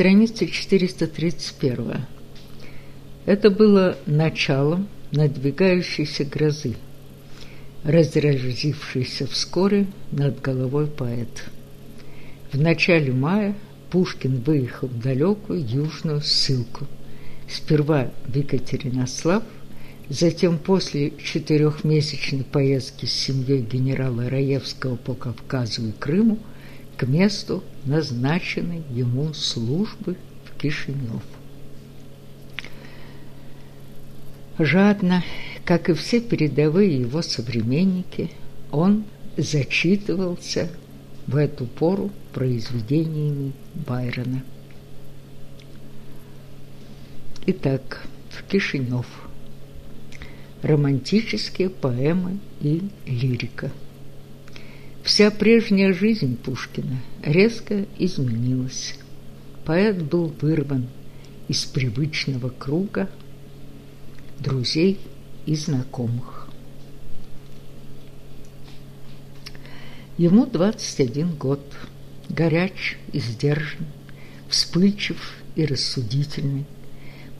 Страница 431. Это было началом надвигающейся грозы, разразившейся вскоре над головой поэта. В начале мая Пушкин выехал в далекую южную ссылку. Сперва в Екатеринослав, затем после четырехмесячной поездки с семьей генерала Раевского по Кавказу и Крыму к месту назначенной ему службы в Кишинев. Жадно, как и все передовые его современники, он зачитывался в эту пору произведениями Байрона. Итак, в Кишинев. Романтические поэмы и лирика. Вся прежняя жизнь Пушкина резко изменилась. Поэт был вырван из привычного круга друзей и знакомых. Ему 21 год, горяч и сдержан, вспыльчив и рассудительный.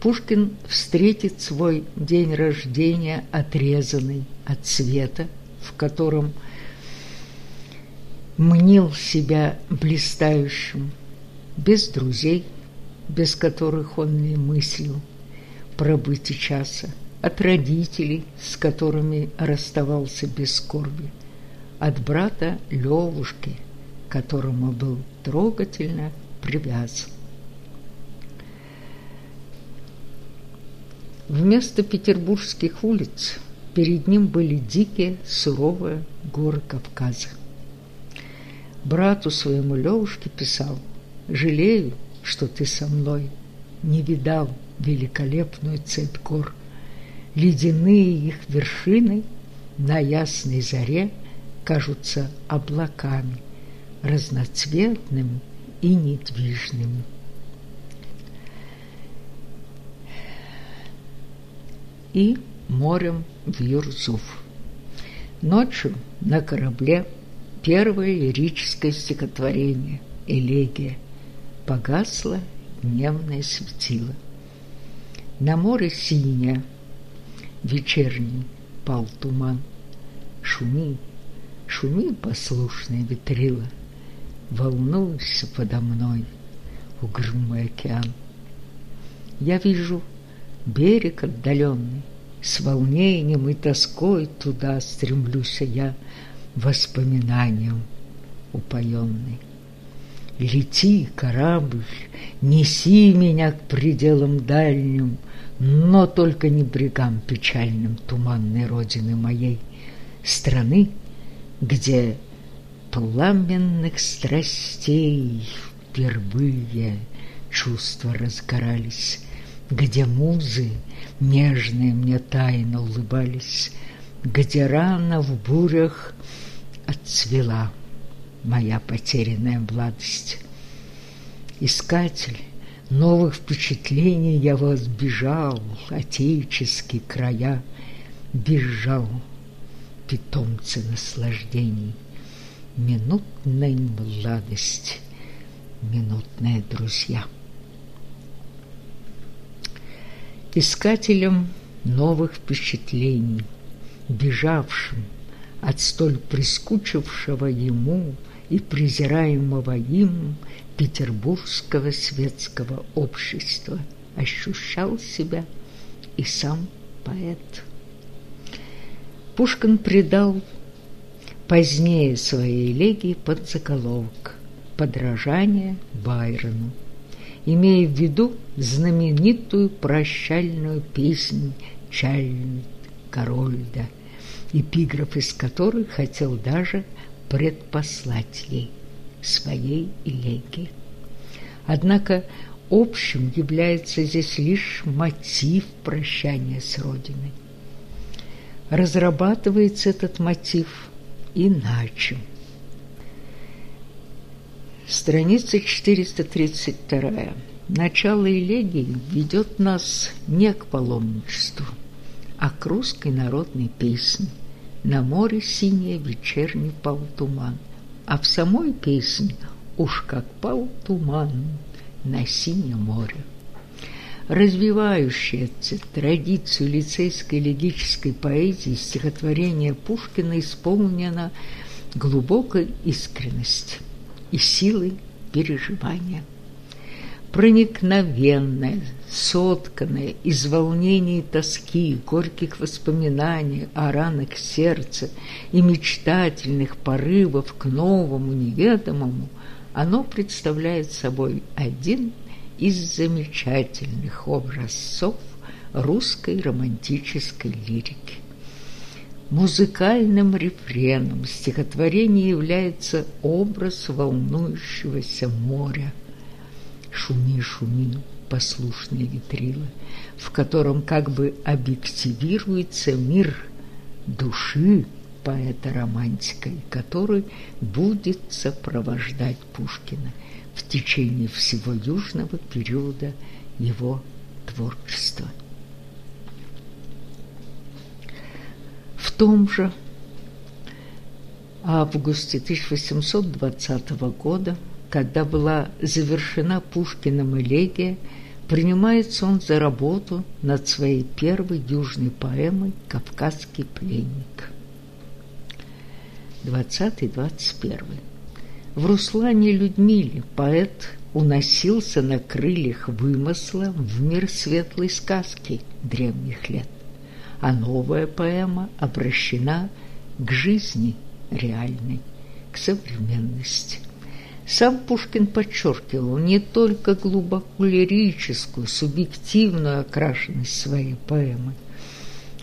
Пушкин встретит свой день рождения отрезанный от света, в котором мнил себя блистающим, без друзей, без которых он не мыслил, пробыть и часа, от родителей, с которыми расставался без скорби, от брата Левушки, которому был трогательно привязан. Вместо петербургских улиц перед ним были дикие, суровые горы Кавказа. Брату своему Левушке писал «Жалею, что ты со мной не видал великолепную цепь гор, ледяные их вершины на ясной заре кажутся облаками, разноцветными и недвижными. И морем в Юрзуф. Ночью на корабле первое лирическое стихотворение «Элегия» погасло дневное светило. На море синее, вечерний пал туман. Шуми, шуми послушная ветрила, Волнуйся подо мной, угрюмый океан. Я вижу берег отдаленный, С волнением и тоской туда стремлюсь я Воспоминанием упоенный. Лети, корабль, неси меня к пределам дальним, Но только не брегам печальным туманной родины моей, Страны, где пламенных страстей впервые чувства разгорались, Где музы нежные мне тайно улыбались, Где рано в бурях отцвела моя потерянная младость. Искатель новых впечатлений я вас бежал, отеческие края, бежал, питомцы наслаждений, минутная младость, минутные друзья. Искателем новых впечатлений, бежавшим от столь прискучившего ему и презираемого им петербургского светского общества ощущал себя и сам поэт. Пушкин придал позднее своей элегии подзаголовок «Подражание Байрону», имея в виду знаменитую прощальную песнь Чайльд Корольда, эпиграф из которой хотел даже предпослать ей своей элегии. Однако общим является здесь лишь мотив прощания с Родиной. Разрабатывается этот мотив иначе. Страница 432. Начало элегии ведет нас не к паломничеству, а к русской народной песне, на море синее вечерний пал туман, а в самой песне уж как пал туман, на синем море. Развивающая традицию лицейской лирической поэзии стихотворение Пушкина исполнено глубокой искренности и силой переживания. Проникновенное, сотканное из волнений тоски, горьких воспоминаний о ранах сердца и мечтательных порывов к новому неведомому, оно представляет собой один из замечательных образцов русской романтической лирики. Музыкальным рефреном стихотворения является образ волнующегося моря. «Шуми, шуми, послушные ветрила», в котором как бы объективируется мир души поэта-романтика, который будет сопровождать Пушкина в течение всего южного периода его творчества. В том же августе 1820 года, когда была завершена Пушкиным элегия, принимается он за работу над своей первой южной поэмой «Кавказский пленник». 20-21. В Руслане Людмиле поэт уносился на крыльях вымысла в мир светлой сказки древних лет а новая поэма обращена к жизни реальной, к современности. Сам Пушкин подчеркивал не только глубоко лирическую, субъективную окрашенность своей поэмы,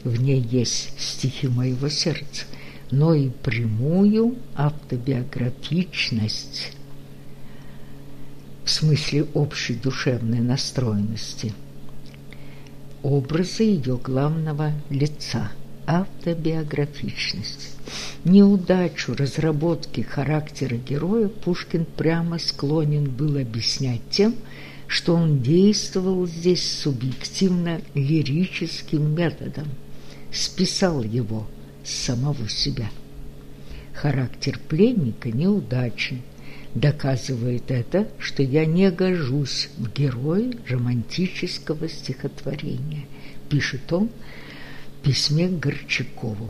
в ней есть стихи моего сердца, но и прямую автобиографичность в смысле общей душевной настроенности – образы ее главного лица, автобиографичность. Неудачу разработки характера героя Пушкин прямо склонен был объяснять тем, что он действовал здесь субъективно-лирическим методом, списал его с самого себя. Характер пленника неудачен, Доказывает это, что я не гожусь в героя романтического стихотворения, пишет он письме к Горчакову.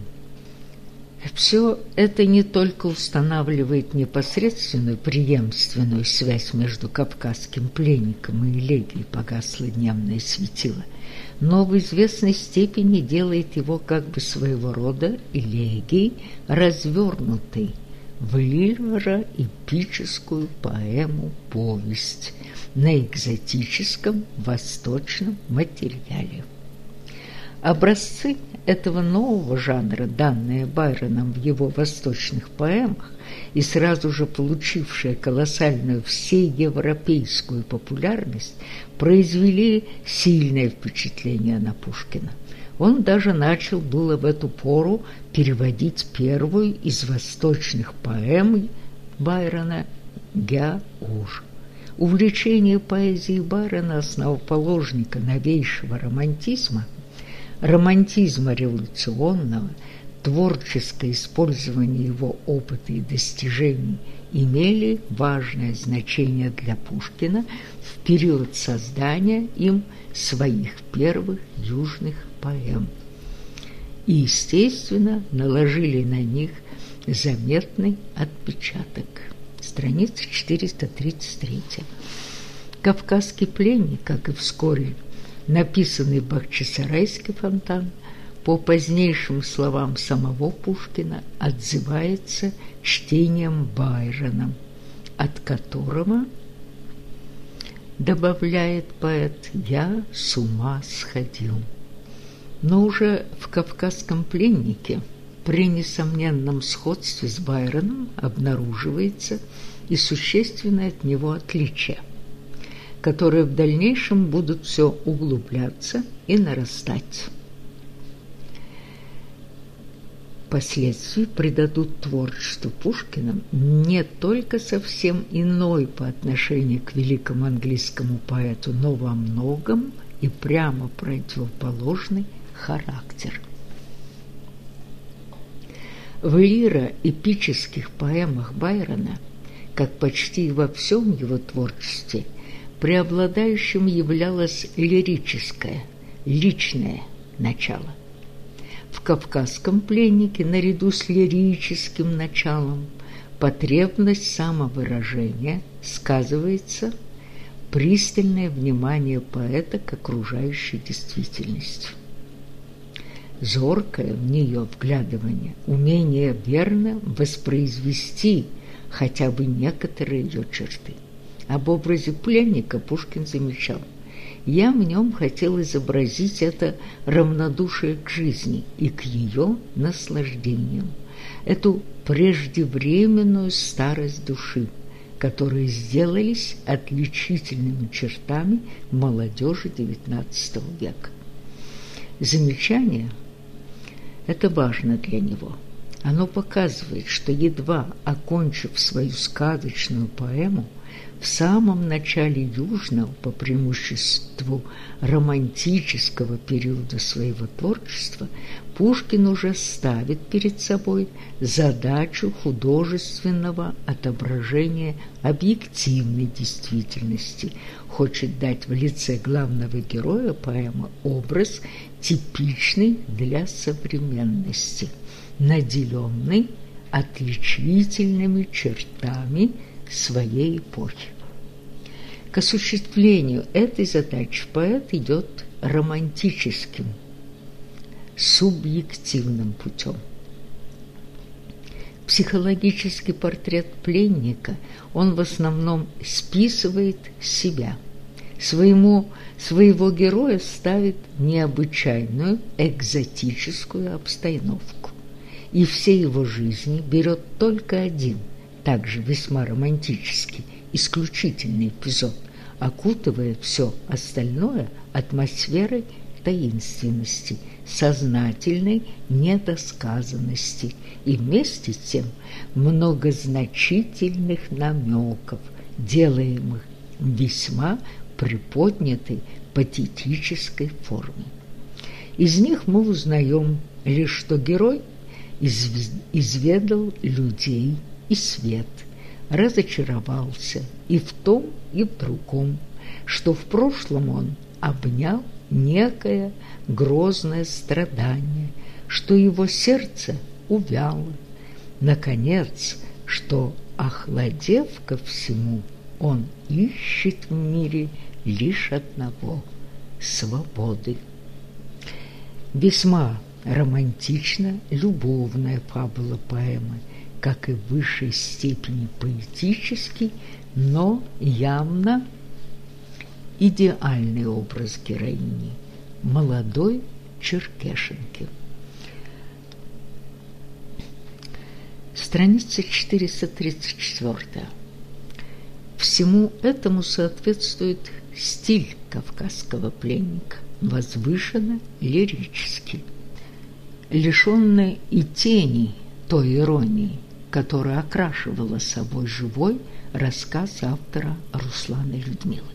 Все это не только устанавливает непосредственную преемственную связь между кавказским пленником и элегией «Погасло дневное светило», но в известной степени делает его как бы своего рода элегией развернутой, в лиро-эпическую поэму-повесть на экзотическом восточном материале. Образцы этого нового жанра, данные Байроном в его восточных поэмах и сразу же получившие колоссальную всеевропейскую популярность, произвели сильное впечатление на Пушкина. Он даже начал было в эту пору переводить первую из восточных поэм Байрона «Гяур». Увлечение поэзией Байрона, основоположника новейшего романтизма, романтизма революционного, творческое использование его опыта и достижений имели важное значение для Пушкина в период создания им своих первых южных поэм и, естественно, наложили на них заметный отпечаток. Страница 433. «Кавказский пленник», как и вскоре написанный Бахчисарайский фонтан, по позднейшим словам самого Пушкина, отзывается чтением Байрона, от которого добавляет поэт «я с ума сходил». Но уже в «Кавказском пленнике» при несомненном сходстве с Байроном обнаруживается и существенное от него отличие, которые в дальнейшем будут все углубляться и нарастать. Впоследствии придадут творчеству Пушкина не только совсем иной по отношению к великому английскому поэту, но во многом и прямо противоположный характер. В лиро-эпических поэмах Байрона, как почти во всем его творчестве, преобладающим являлось лирическое, личное начало. В «Кавказском пленнике» наряду с лирическим началом потребность самовыражения сказывается пристальное внимание поэта к окружающей действительности. Зоркое в нее вглядывание, умение верно воспроизвести хотя бы некоторые ее черты. Об образе пленника Пушкин замечал. Я в нем хотел изобразить это равнодушие к жизни и к ее наслаждениям, эту преждевременную старость души, которые сделались отличительными чертами молодежи XIX века. Замечание – это важно для него. Оно показывает, что едва окончив свою сказочную поэму, в самом начале южного, по преимуществу романтического периода своего творчества, Пушкин уже ставит перед собой задачу художественного отображения объективной действительности, хочет дать в лице главного героя поэмы образ, типичный для современности, наделенный отличительными чертами своей эпохи. К осуществлению этой задачи поэт идет романтическим, субъективным путем. Психологический портрет пленника он в основном списывает себя. Своему, своего героя ставит необычайную экзотическую обстановку. И все его жизни берет только один, также весьма романтический, исключительный эпизод, окутывая все остальное атмосферой таинственности, сознательной недосказанности и вместе с тем многозначительных намеков, делаемых весьма приподнятой патетической форме. Из них мы узнаем лишь, что герой изведал людей и свет, разочаровался и в том, и в другом, что в прошлом он обнял некое грозное страдание, что его сердце увяло. Наконец, что, охладев ко всему, он ищет в мире лишь одного – свободы. Весьма романтично любовная фабула поэмы, как и в высшей степени поэтический, но явно идеальный образ героини – молодой черкешенки. Страница 434. Всему этому соответствует стиль кавказского пленника, возвышенно лирический, лишенный и тени той иронии, которая окрашивала собой живой рассказ автора Руслана Людмилы.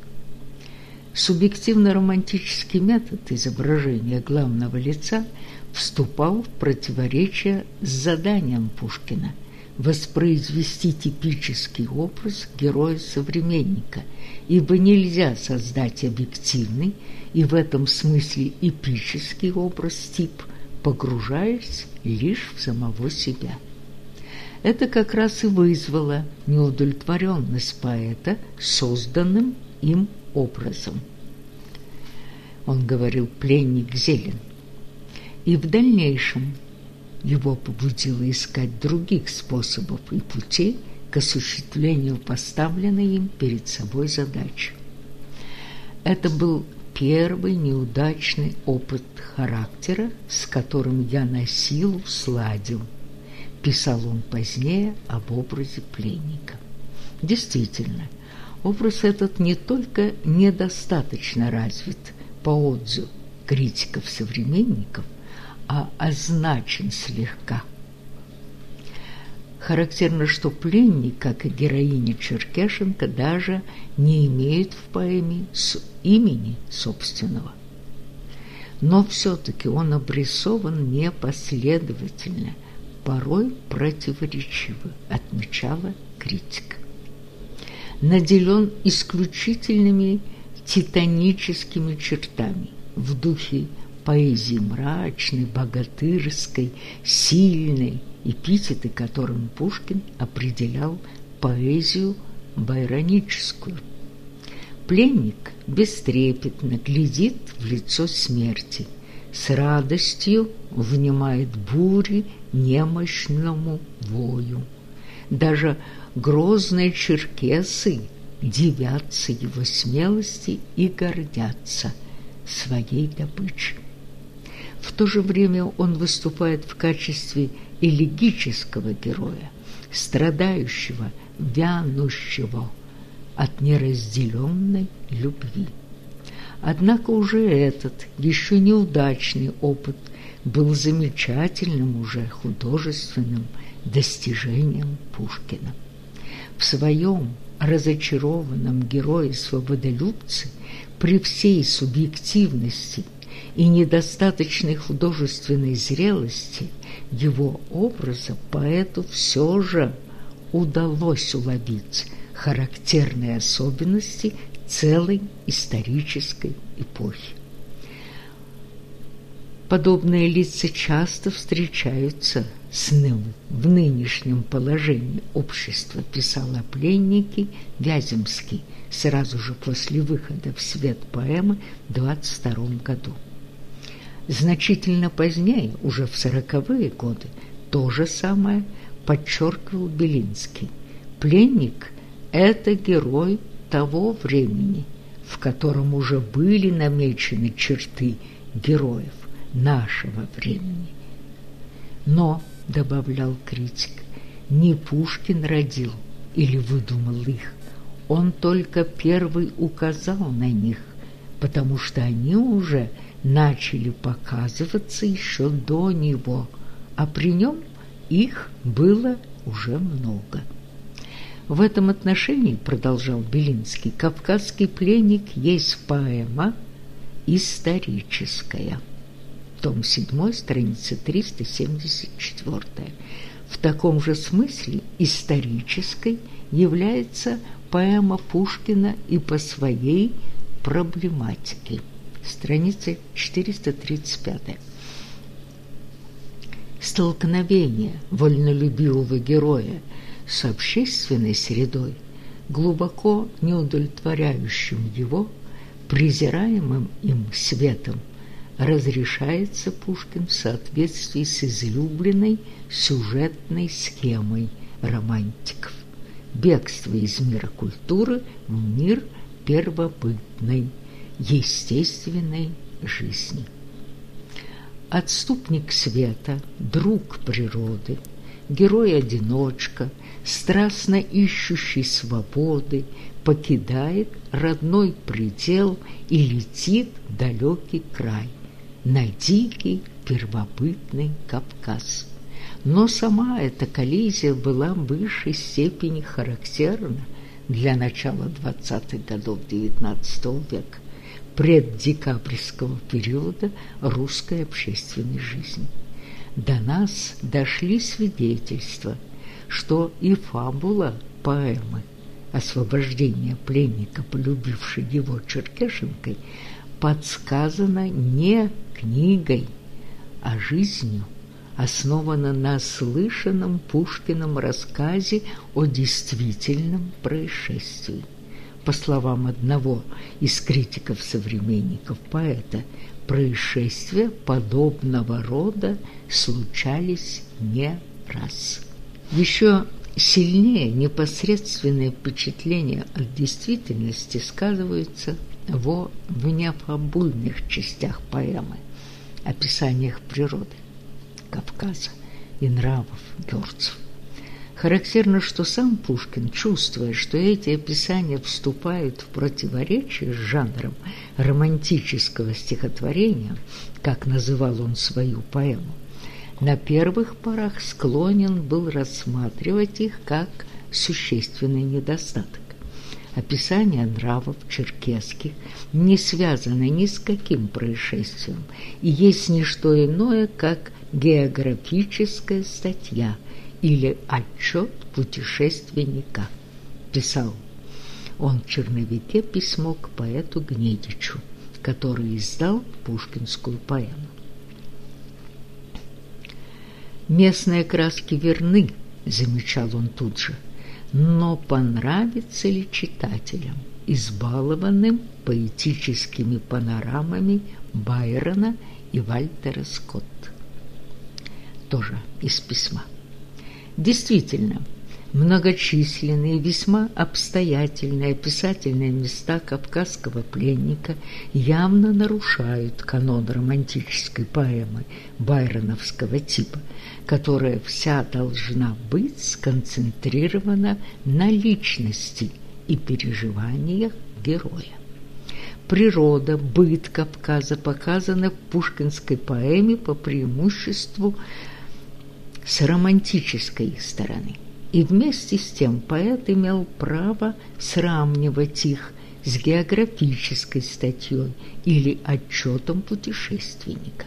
Субъективно-романтический метод изображения главного лица вступал в противоречие с заданием Пушкина воспроизвести типический образ героя-современника, ибо нельзя создать объективный и в этом смысле эпический образ-тип, погружаясь лишь в самого себя. Это как раз и вызвало неудовлетворенность поэта созданным им образом. Он говорил «пленник зелен». И в дальнейшем его побудило искать других способов и путей к осуществлению поставленной им перед собой задачи. Это был первый неудачный опыт характера, с которым я на силу сладил, писал он позднее об образе пленника. Действительно, Образ этот не только недостаточно развит по отзыву критиков-современников, а означен слегка. Характерно, что пленник, как и героиня Черкешенко, даже не имеет в поэме имени собственного. Но все-таки он обрисован непоследовательно, порой противоречиво, отмечала критика. наделен исключительными титаническими чертами в духе поэзии мрачной, богатырской, сильной, эпитеты которым Пушкин определял поэзию байроническую. Пленник бестрепетно глядит в лицо смерти, с радостью внимает бури немощному вою. Даже грозные черкесы дивятся его смелости и гордятся своей добычей. В то же время он выступает в качестве элегического героя, страдающего, вянущего от неразделенной любви. Однако уже этот, еще неудачный опыт был замечательным уже художественным достижением Пушкина. В своем разочарованном герое-свободолюбце при всей субъективности и недостаточной художественной зрелости его образа поэту все же удалось уловить характерные особенности целой исторической эпохи. Подобные лица часто встречаются с ним в нынешнем положении общества, писал о пленнике Вяземский сразу же после выхода в свет поэмы в 22 году. Значительно позднее, уже в сороковые годы, то же самое подчеркивал Белинский. Пленник – это герой того времени, в котором уже были намечены черты героев нашего времени. Но, добавлял критик, не Пушкин родил или выдумал их, он только первый указал на них, потому что они уже начали показываться еще до него, а при нем их было уже много. В этом отношении, продолжал Белинский, «Кавказский пленник есть поэма историческая». Том 7, страница 374. В таком же смысле исторической является поэма Пушкина и по своей проблематике. Страница 435. Столкновение вольнолюбивого героя с общественной средой, глубоко неудовлетворяющим его, презираемым им светом, разрешается Пушкин в соответствии с излюбленной сюжетной схемой романтиков. Бегство из мира культуры в мир первобытной, естественной жизни. Отступник света, друг природы, герой-одиночка, страстно ищущий свободы, покидает родной предел и летит в далекий край, на дикий первобытный Кавказ. Но сама эта коллизия была в высшей степени характерна для начала 20-х годов XIX века, преддекабрьского периода русской общественной жизни. До нас дошли свидетельства, что и фабула поэмы освобождения пленника, полюбившей его Черкешенкой, подсказана не книгой, а жизнью, основана на слышанном Пушкиным рассказе о действительном происшествии. По словам одного из критиков-современников поэта, происшествия подобного рода случались не раз. Еще сильнее непосредственные впечатления от действительности сказываются во внефабульных частях поэмы, описаниях природы Кавказа и нравов герцев. Характерно, что сам Пушкин, чувствуя, что эти описания вступают в противоречие с жанром романтического стихотворения, как называл он свою поэму, на первых порах склонен был рассматривать их как существенный недостаток. Описание нравов черкесских не связано ни с каким происшествием и есть не что иное, как географическая статья или отчет путешественника, писал Он в черновике письмо к поэту Гнедичу, который издал пушкинскую поэму. «Местные краски верны», – замечал он тут же, – «но понравится ли читателям, избалованным поэтическими панорамами Байрона и Вальтера Скотта?» Тоже из письма. Действительно, многочисленные, весьма обстоятельные описательные места кавказского пленника явно нарушают канон романтической поэмы байроновского типа, которая вся должна быть сконцентрирована на личности и переживаниях героя. Природа, быт Кавказа показаны в пушкинской поэме по преимуществу с романтической стороны. И вместе с тем поэт имел право сравнивать их с географической статьей или отчетом путешественника.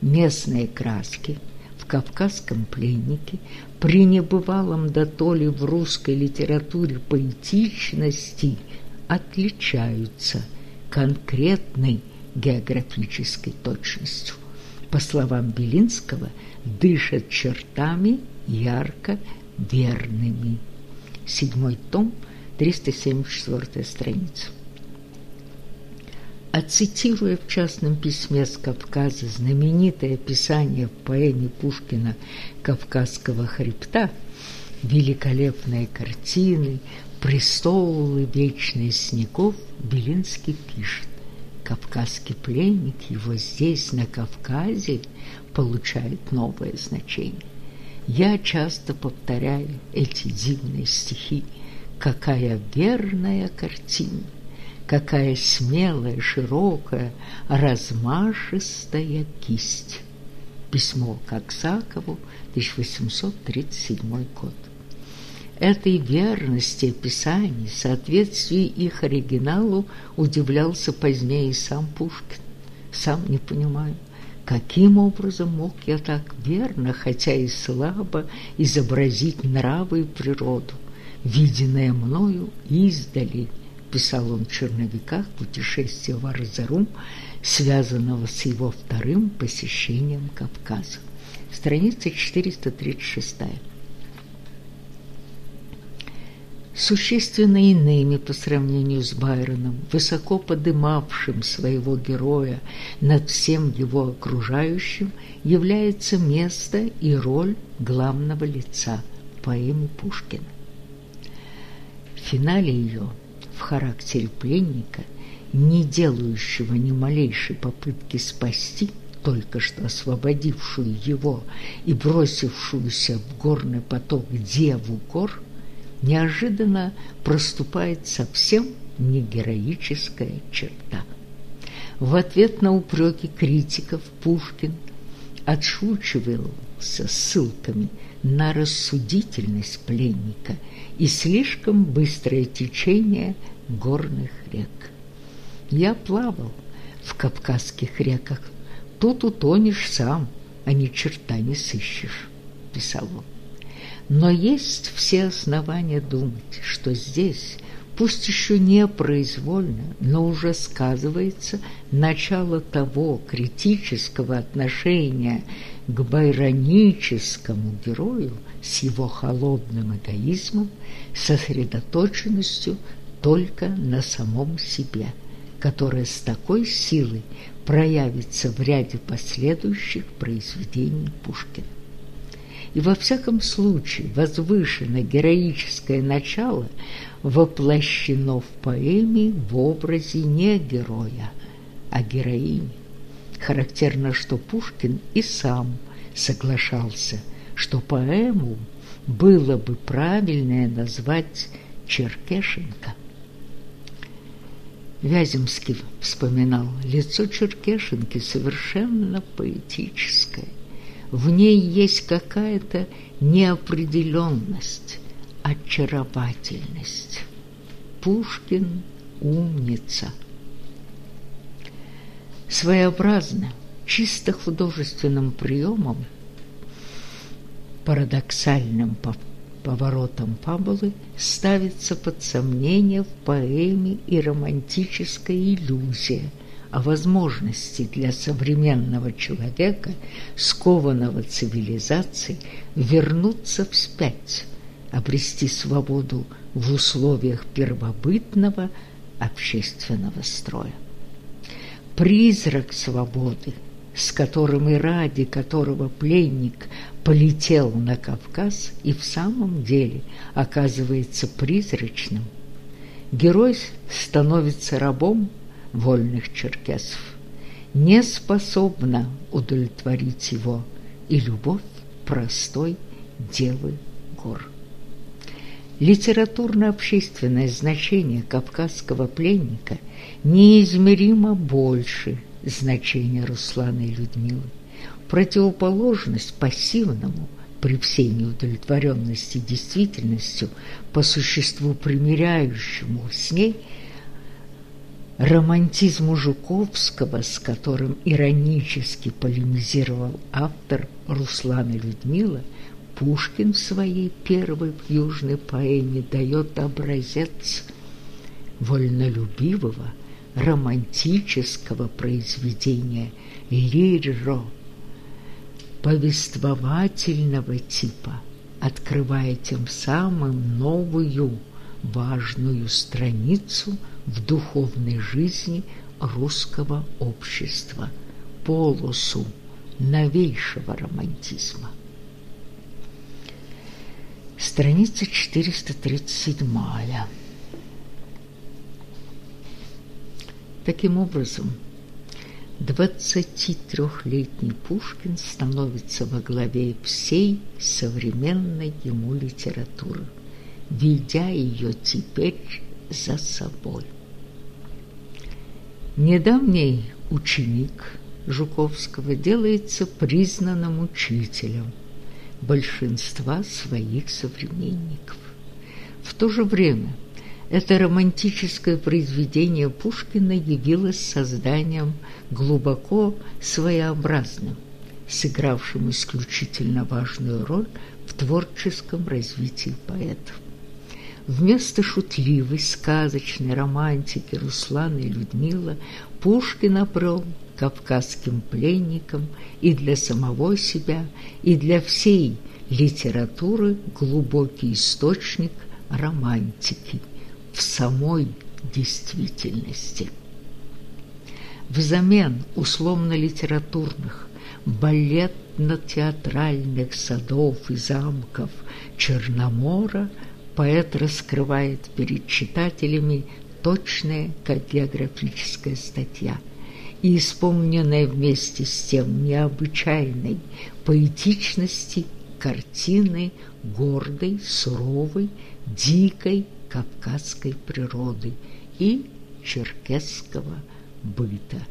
Местные краски в «Кавказском пленнике» при небывалом дотоле в русской литературе поэтичности отличаются конкретной географической точностью. По словам Белинского, дышат чертами ярко верными. Седьмой том, 374 страница. А цитируя в частном письме с Кавказа знаменитое описание в поэме Пушкина «Кавказского хребта», великолепные картины, престолы вечные снегов, Белинский пишет «Кавказский пленник его здесь, на Кавказе, получает новое значение. Я часто повторяю эти дивные стихи. Какая верная картина, какая смелая, широкая, размашистая кисть. Письмо к Аксакову, 1837 год. Этой верности описаний, соответствии их оригиналу удивлялся позднее сам Пушкин. Сам не понимаю, Каким образом мог я так верно, хотя и слабо, изобразить нравы и природу, виденное мною издали, писал он в черновиках путешествия в Арзарум, связанного с его вторым посещением Кавказа. Страница 436. Существенно иными по сравнению с Байроном, высоко подымавшим своего героя над всем его окружающим, является место и роль главного лица поэмы Пушкина. В финале ее, в характере пленника, не делающего ни малейшей попытки спасти только что освободившую его и бросившуюся в горный поток деву гор – неожиданно проступает совсем не героическая черта. В ответ на упреки критиков Пушкин отшучивался ссылками на рассудительность пленника и слишком быстрое течение горных рек. Я плавал в кавказских реках, тут утонешь сам, а ни черта не сыщешь, писал он. Но есть все основания думать, что здесь, пусть еще не произвольно, но уже сказывается начало того критического отношения к байроническому герою с его холодным эгоизмом, сосредоточенностью только на самом себе, которая с такой силой проявится в ряде последующих произведений Пушкина и во всяком случае возвышенное героическое начало воплощено в поэме в образе не героя, а героини. Характерно, что Пушкин и сам соглашался, что поэму было бы правильнее назвать Черкешенко. Вяземский вспоминал, лицо Черкешенки совершенно поэтическое в ней есть какая-то неопределенность, очаровательность. Пушкин – умница. Своеобразно, чисто художественным приемом, парадоксальным по поворотом фабулы ставится под сомнение в поэме и романтическая иллюзия о возможности для современного человека, скованного цивилизацией, вернуться вспять, обрести свободу в условиях первобытного общественного строя. Призрак свободы – с которым и ради которого пленник полетел на Кавказ и в самом деле оказывается призрачным, герой становится рабом вольных черкесов. Не способна удовлетворить его и любовь простой девы гор. Литературно-общественное значение кавказского пленника неизмеримо больше – значение Руслана и Людмилы. Противоположность пассивному при всей неудовлетворенности действительностью, по существу примиряющему с ней, романтизму Жуковского, с которым иронически полемизировал автор Руслана Людмила, Пушкин в своей первой южной поэме дает образец вольнолюбивого, романтического произведения лиро повествовательного типа, открывая тем самым новую важную страницу в духовной жизни русского общества, полосу новейшего романтизма. Страница 437. Таким образом, 23-летний Пушкин становится во главе всей современной ему литературы, ведя ее теперь за собой. Недавний ученик Жуковского делается признанным учителем большинства своих современников. В то же время – это романтическое произведение Пушкина явилось созданием глубоко своеобразным, сыгравшим исключительно важную роль в творческом развитии поэтов. Вместо шутливой, сказочной романтики Руслана и Людмила Пушкин обрел кавказским пленникам и для самого себя, и для всей литературы глубокий источник романтики – в самой действительности. Взамен условно-литературных, балетно-театральных садов и замков Черномора поэт раскрывает перед читателями точная, как географическая статья, и исполненная вместе с тем необычайной поэтичности картины гордой, суровой, дикой, кавказской природы и черкесского быта.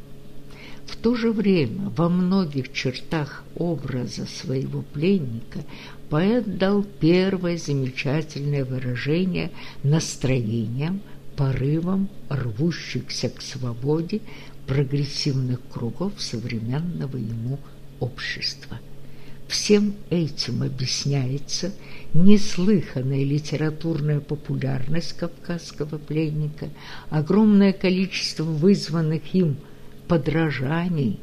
В то же время во многих чертах образа своего пленника поэт дал первое замечательное выражение настроениям, порывам рвущихся к свободе прогрессивных кругов современного ему общества. Всем этим объясняется неслыханная литературная популярность кавказского пленника, огромное количество вызванных им подражаний,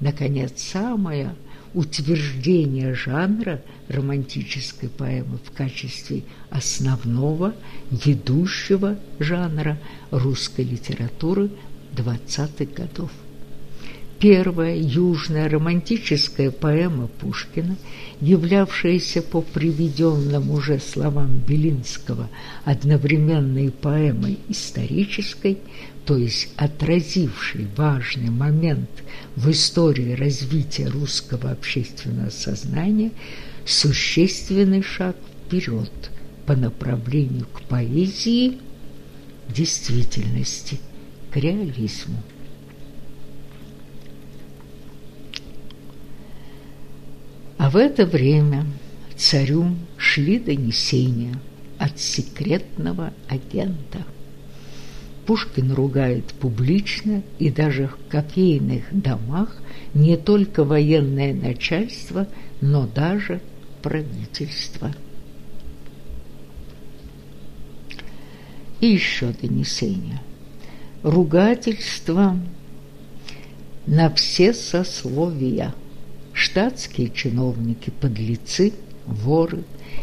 наконец, самое утверждение жанра романтической поэмы в качестве основного ведущего жанра русской литературы 20-х годов. Первая южная романтическая поэма Пушкина, являвшаяся по приведенным уже словам Белинского одновременно и поэмой исторической, то есть отразившей важный момент в истории развития русского общественного сознания, существенный шаг вперед по направлению к поэзии действительности, к реализму. А в это время царю шли донесения от секретного агента. Пушкин ругает публично и даже в кофейных домах не только военное начальство, но даже правительство. и еще донесения. Ругательства на все сословия. Штатские чиновники – подлецы, воры,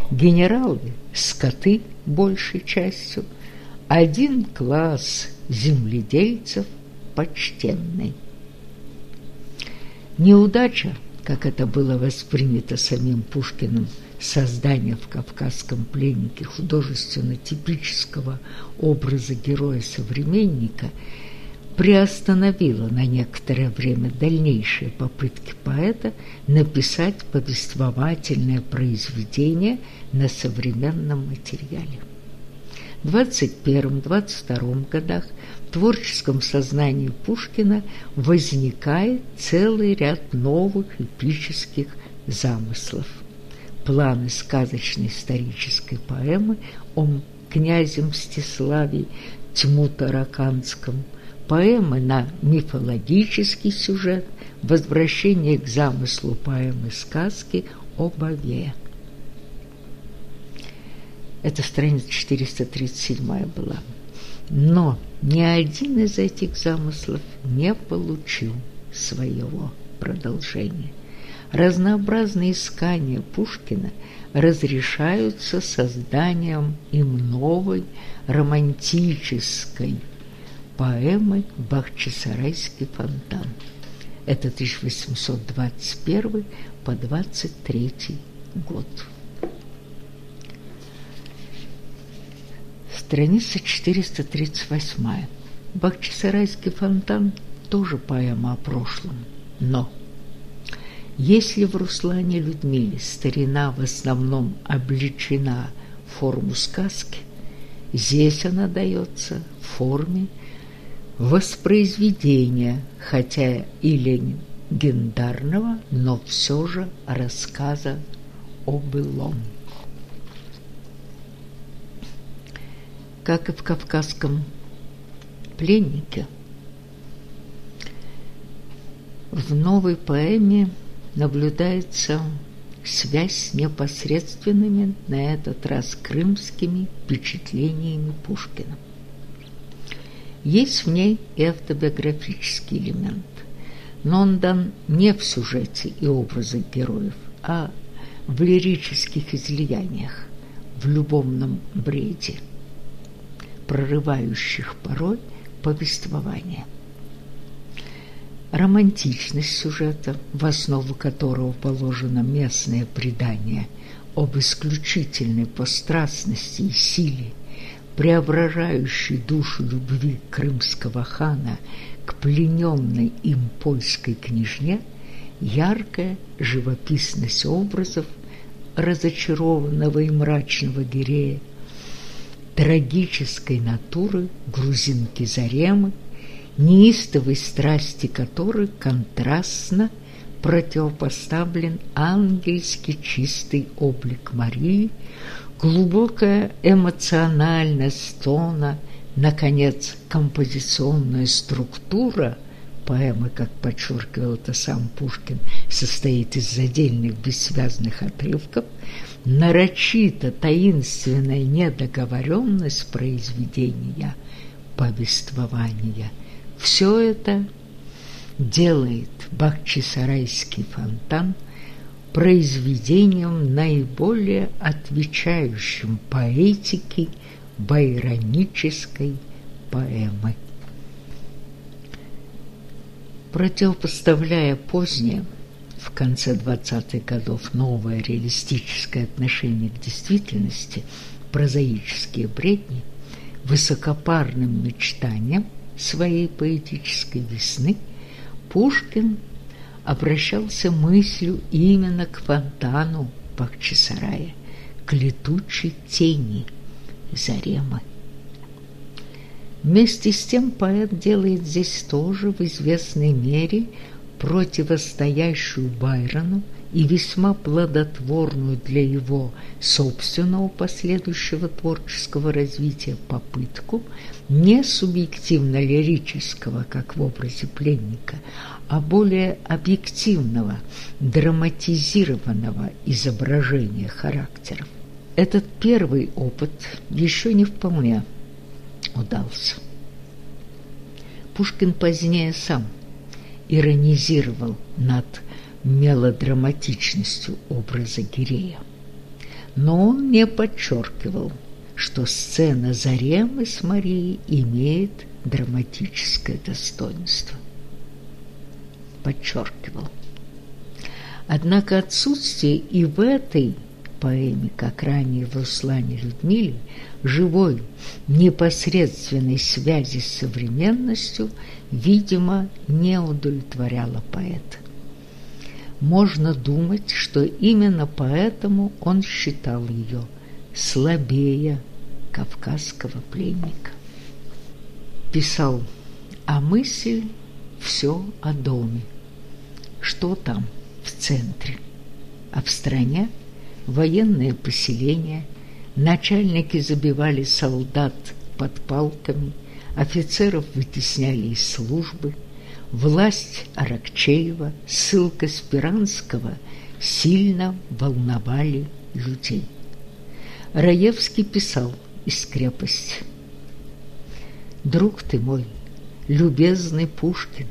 генералы – скоты большей частью, один класс земледельцев почтенный. Неудача, как это было воспринято самим Пушкиным, создание в «Кавказском пленнике» художественно-типического образа героя-современника приостановило на некоторое время дальнейшие попытки поэта написать повествовательное произведение на современном материале. В 21-22 годах в творческом сознании Пушкина возникает целый ряд новых эпических замыслов – планы сказочной исторической поэмы о князе Мстиславе Тьму Тараканском, поэмы на мифологический сюжет, возвращение к замыслу поэмы-сказки о Бове. Это страница 437 была. Но ни один из этих замыслов не получил своего продолжения разнообразные искания Пушкина разрешаются созданием им новой романтической поэмы «Бахчисарайский фонтан». Это 1821 по 23 год. Страница 438. Бахчисарайский фонтан тоже поэма о прошлом, но если в Руслане Людмиле старина в основном обличена в форму сказки, здесь она дается в форме воспроизведения, хотя и легендарного, но все же рассказа о былом. Как и в «Кавказском пленнике», в новой поэме наблюдается связь с непосредственными, на этот раз крымскими, впечатлениями Пушкина. Есть в ней и автобиографический элемент, но он дан не в сюжете и образах героев, а в лирических излияниях, в любовном бреде, прорывающих порой повествование – романтичность сюжета, в основу которого положено местное предание об исключительной пострастности и силе, преображающей душу любви крымского хана к плененной им польской княжне, яркая живописность образов разочарованного и мрачного гирея, трагической натуры грузинки Заремы, неистовой страсти которой контрастно противопоставлен ангельский чистый облик Марии, глубокая эмоциональность тона, наконец, композиционная структура поэмы, как подчеркивал это сам Пушкин, состоит из отдельных бессвязных отрывков, нарочито таинственная недоговоренность произведения повествования – все это делает Бахчисарайский фонтан произведением наиболее отвечающим поэтике байронической поэмы. Противопоставляя позднее, в конце 20-х годов, новое реалистическое отношение к действительности, прозаические бредни, высокопарным мечтаниям, своей поэтической весны Пушкин обращался мыслью именно к фонтану Бахчисарая, к летучей тени Заремы. Вместе с тем поэт делает здесь тоже в известной мере противостоящую Байрону и весьма плодотворную для его собственного последующего творческого развития попытку не субъективно-лирического, как в образе пленника, а более объективного, драматизированного изображения характеров. Этот первый опыт еще не вполне удался. Пушкин позднее сам иронизировал над мелодраматичностью образа Гирея. Но он не подчеркивал, что сцена Заремы с Марией имеет драматическое достоинство. Подчеркивал. Однако отсутствие и в этой поэме, как ранее в Руслане Людмиле, живой, непосредственной связи с современностью, видимо, не удовлетворяло поэта. Можно думать, что именно поэтому он считал ее слабее кавказского пленника. Писал, а мысль все о доме. Что там в центре? А в стране военное поселение, начальники забивали солдат под палками, офицеров вытесняли из службы, власть Аракчеева, ссылка Спиранского сильно волновали людей. Раевский писал из крепости. «Друг ты мой, любезный Пушкин,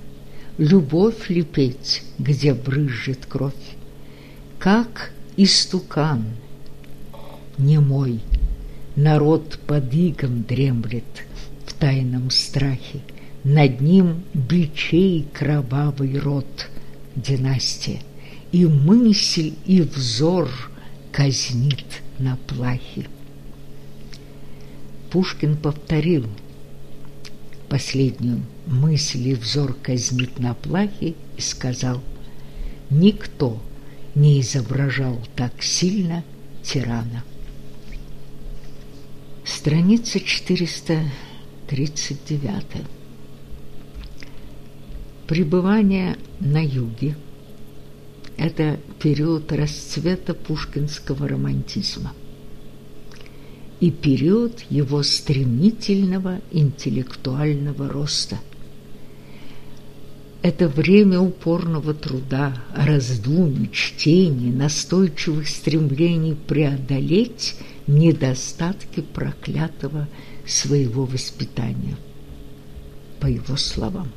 любовь ли петь, где брызжет кровь? Как истукан не мой, народ под игом дремлет тайном страхе, над ним бичей кровавый род династия, и мысль, и взор казнит на плахе. Пушкин повторил последнюю мысль и взор казнит на плахе и сказал «Никто не изображал так сильно тирана. Страница 439. Пребывание на юге – это период расцвета пушкинского романтизма и период его стремительного интеллектуального роста – это время упорного труда, раздумий, чтений, настойчивых стремлений преодолеть недостатки проклятого своего воспитания, по его словам.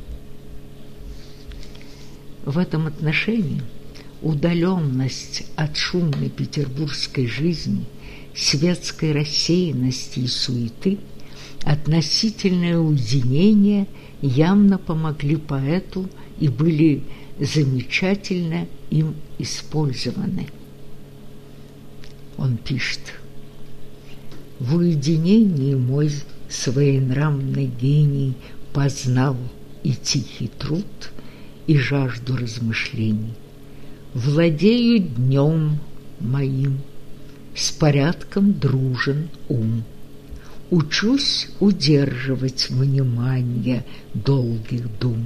В этом отношении удаленность от шумной петербургской жизни, светской рассеянности и суеты, относительное уединение – явно помогли поэту и были замечательно им использованы. Он пишет «В уединении мой своенравный гений познал и тихий труд, и жажду размышлений. Владею днем моим, с порядком дружен ум». Учусь удерживать внимание долгих дум.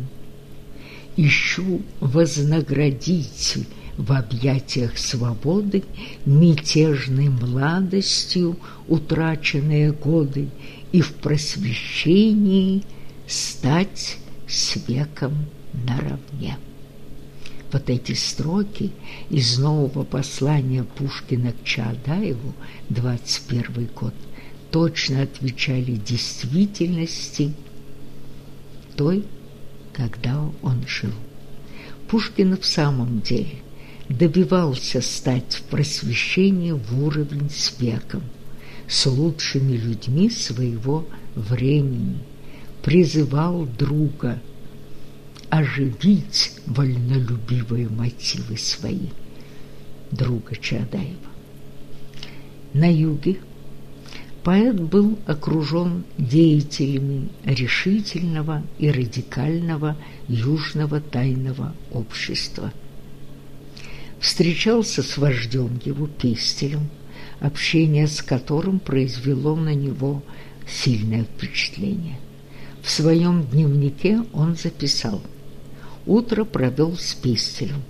Ищу вознаградить в объятиях свободы мятежной младостью утраченные годы и в просвещении стать с веком наравне. Вот эти строки из нового послания Пушкина к Чаадаеву, 21 год, точно отвечали действительности той, когда он жил. Пушкин в самом деле добивался стать в просвещении в уровень с веком, с лучшими людьми своего времени, призывал друга оживить вольнолюбивые мотивы свои, друга Чадаева. На юге Поэт был окружен деятелями решительного и радикального южного тайного общества. Встречался с вождем его Пестелем, общение с которым произвело на него сильное впечатление. В своем дневнике он записал «Утро провел с Пестелем.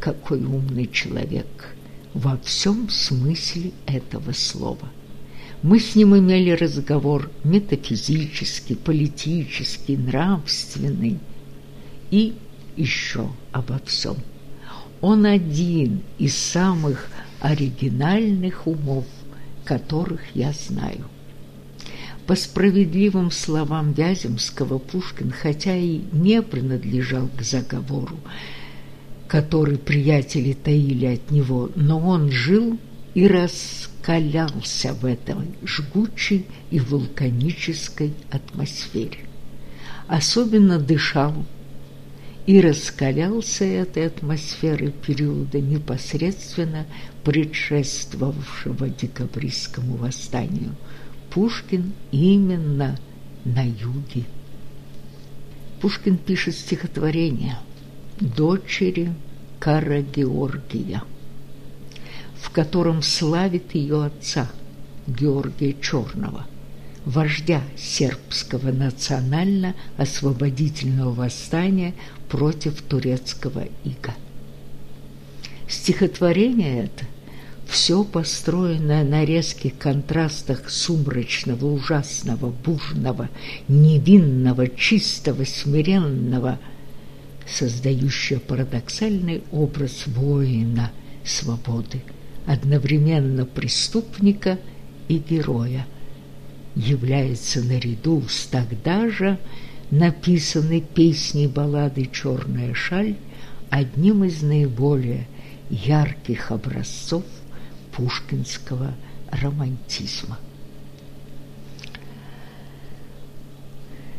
Какой умный человек во всем смысле этого слова». Мы с ним имели разговор метафизический, политический, нравственный и еще обо всем. Он один из самых оригинальных умов, которых я знаю. По справедливым словам Вяземского, Пушкин, хотя и не принадлежал к заговору, который приятели таили от него, но он жил и раскалялся в этой жгучей и вулканической атмосфере. Особенно дышал и раскалялся этой атмосферой периода непосредственно предшествовавшего декабристскому восстанию. Пушкин именно на юге. Пушкин пишет стихотворение «Дочери Кара Георгия», в котором славит ее отца Георгия Черного – вождя сербского национально-освободительного восстания против турецкого ига. Стихотворение это все построенное на резких контрастах сумрачного, ужасного, бурного, невинного, чистого, смиренного, создающее парадоксальный образ воина свободы, одновременно преступника и героя, является наряду с тогда же написанной песней баллады «Черная шаль» одним из наиболее ярких образцов пушкинского романтизма.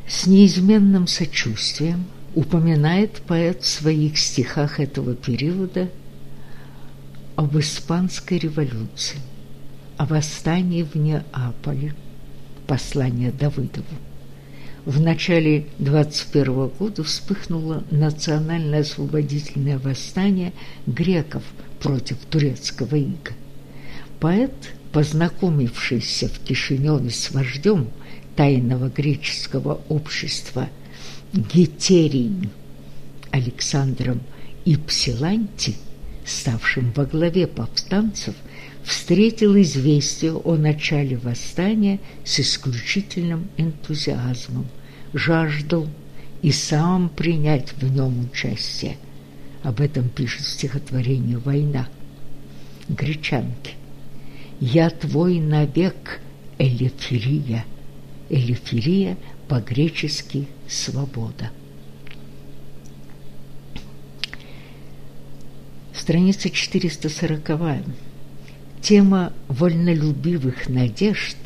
С неизменным сочувствием упоминает поэт в своих стихах этого периода об испанской революции, о восстании в Неаполе, послание Давыдову. В начале 21 года вспыхнуло национальное освободительное восстание греков против турецкого ига. Поэт, познакомившийся в Кишиневе с вождем тайного греческого общества Гетерий Александром Ипсиланти, ставшим во главе повстанцев, встретил известие о начале восстания с исключительным энтузиазмом, жаждал и сам принять в нем участие. Об этом пишет стихотворение «Война». Гречанки. «Я твой навек, Элефирия». Элефирия по-гречески «свобода». Страница 440 тема вольнолюбивых надежд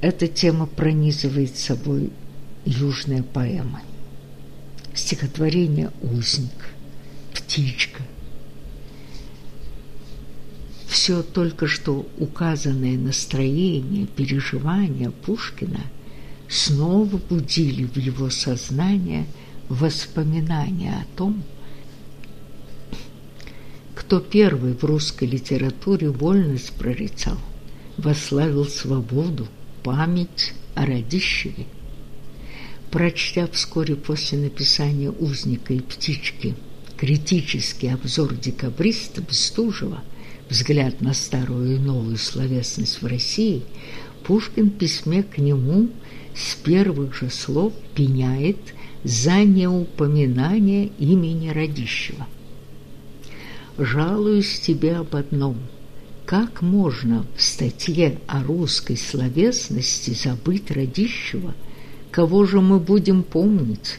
эта тема пронизывает собой южные поэмы. Стихотворение «Узник», «Птичка». Все только что указанное настроение, переживания Пушкина снова будили в его сознание воспоминания о том, кто первый в русской литературе вольность прорицал, вославил свободу, память о Радищеве. Прочтя вскоре после написания «Узника и птички» критический обзор декабриста Бестужева «Взгляд на старую и новую словесность в России», Пушкин в письме к нему с первых же слов пеняет за неупоминание имени Радищева – жалуюсь тебе об одном. Как можно в статье о русской словесности забыть Радищева? Кого же мы будем помнить?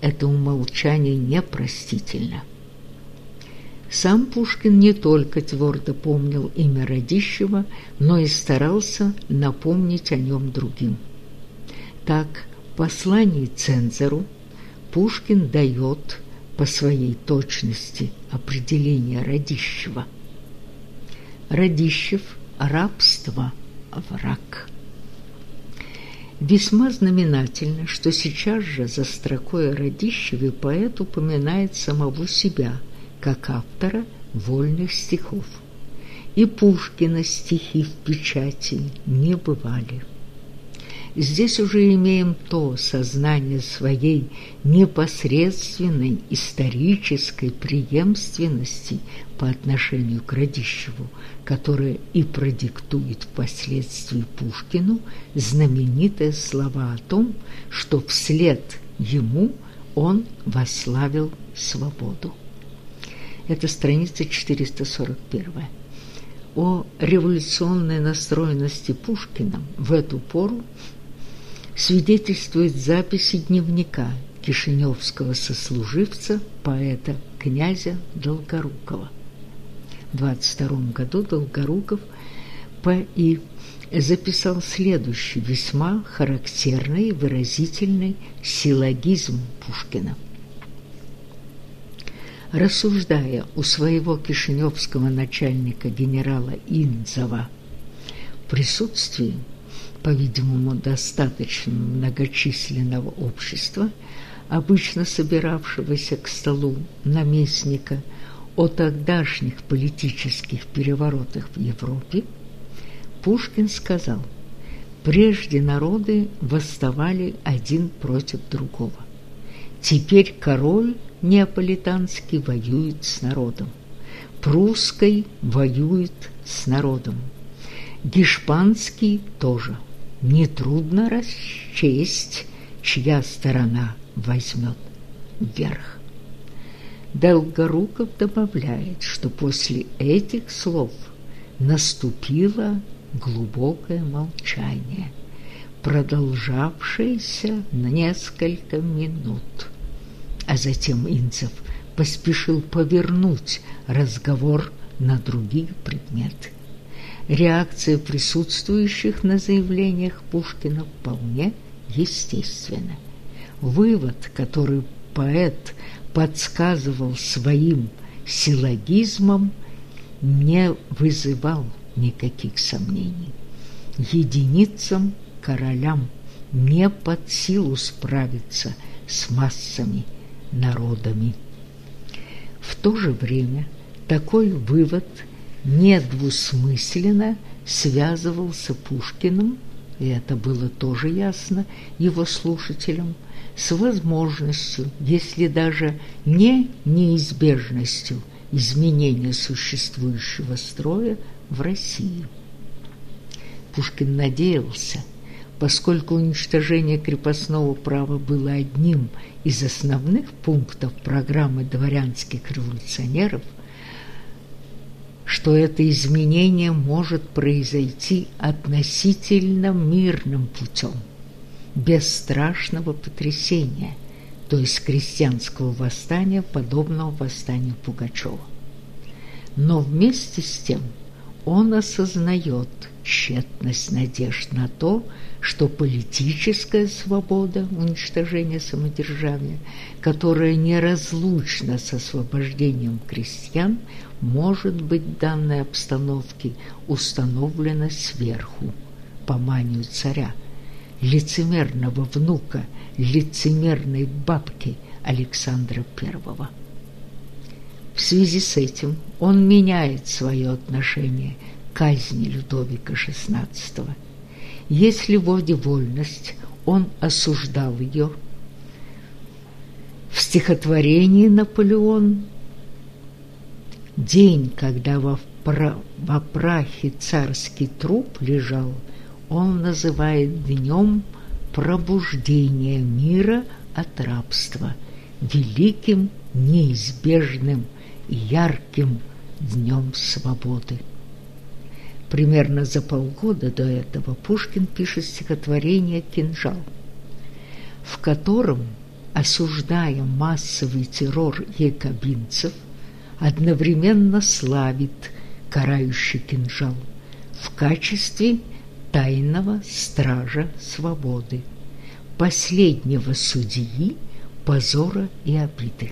Это умолчание непростительно. Сам Пушкин не только твердо помнил имя Радищева, но и старался напомнить о нем другим. Так, в послании цензору Пушкин дает по своей точности определения Радищева. Радищев – рабство, враг. Весьма знаменательно, что сейчас же за строкой о поэт упоминает самого себя как автора вольных стихов. И Пушкина стихи в печати не бывали. Здесь уже имеем то сознание своей непосредственной исторической преемственности по отношению к Радищеву, которое и продиктует впоследствии Пушкину знаменитые слова о том, что вслед ему он вославил свободу. Это страница 441. о революционной настроенности Пушкина в эту пору свидетельствует записи дневника кишиневского сослуживца, поэта князя Долгорукова. В 22 году Долгоруков П.И. записал следующий весьма характерный и выразительный силлогизм Пушкина. Рассуждая у своего кишиневского начальника генерала Инзова в присутствии, по-видимому, достаточно многочисленного общества, обычно собиравшегося к столу наместника о тогдашних политических переворотах в Европе, Пушкин сказал, прежде народы восставали один против другого. Теперь король неаполитанский воюет с народом, прусский воюет с народом, гешпанский тоже. Нетрудно расчесть, чья сторона возьмет вверх. Долгоруков добавляет, что после этих слов наступило глубокое молчание, продолжавшееся несколько минут. А затем Инцев поспешил повернуть разговор на другие предметы. Реакция присутствующих на заявлениях Пушкина вполне естественна. Вывод, который поэт подсказывал своим силлогизмом, не вызывал никаких сомнений. Единицам, королям не под силу справиться с массами, народами. В то же время такой вывод недвусмысленно связывался Пушкиным, и это было тоже ясно его слушателям, с возможностью, если даже не неизбежностью изменения существующего строя в России. Пушкин надеялся, поскольку уничтожение крепостного права было одним из основных пунктов программы дворянских революционеров, что это изменение может произойти относительно мирным путем, без страшного потрясения, то есть крестьянского восстания, подобного восстанию Пугачева. Но вместе с тем – он осознает тщетность надежд на то, что политическая свобода уничтожения самодержавия, которая неразлучна с освобождением крестьян, может быть данной обстановке установлена сверху, по манию царя, лицемерного внука лицемерной бабки Александра Первого. В связи с этим он меняет свое отношение к казни Людовика XVI. Если вводе вольность, он осуждал ее в стихотворении «Наполеон» День, когда во, пра во прахе царский труп лежал, он называет днем пробуждения мира от рабства, великим неизбежным ярким днем свободы. Примерно за полгода до этого Пушкин пишет стихотворение «Кинжал», в котором, осуждая массовый террор якобинцев, одновременно славит карающий кинжал в качестве тайного стража свободы, последнего судьи позора и обиды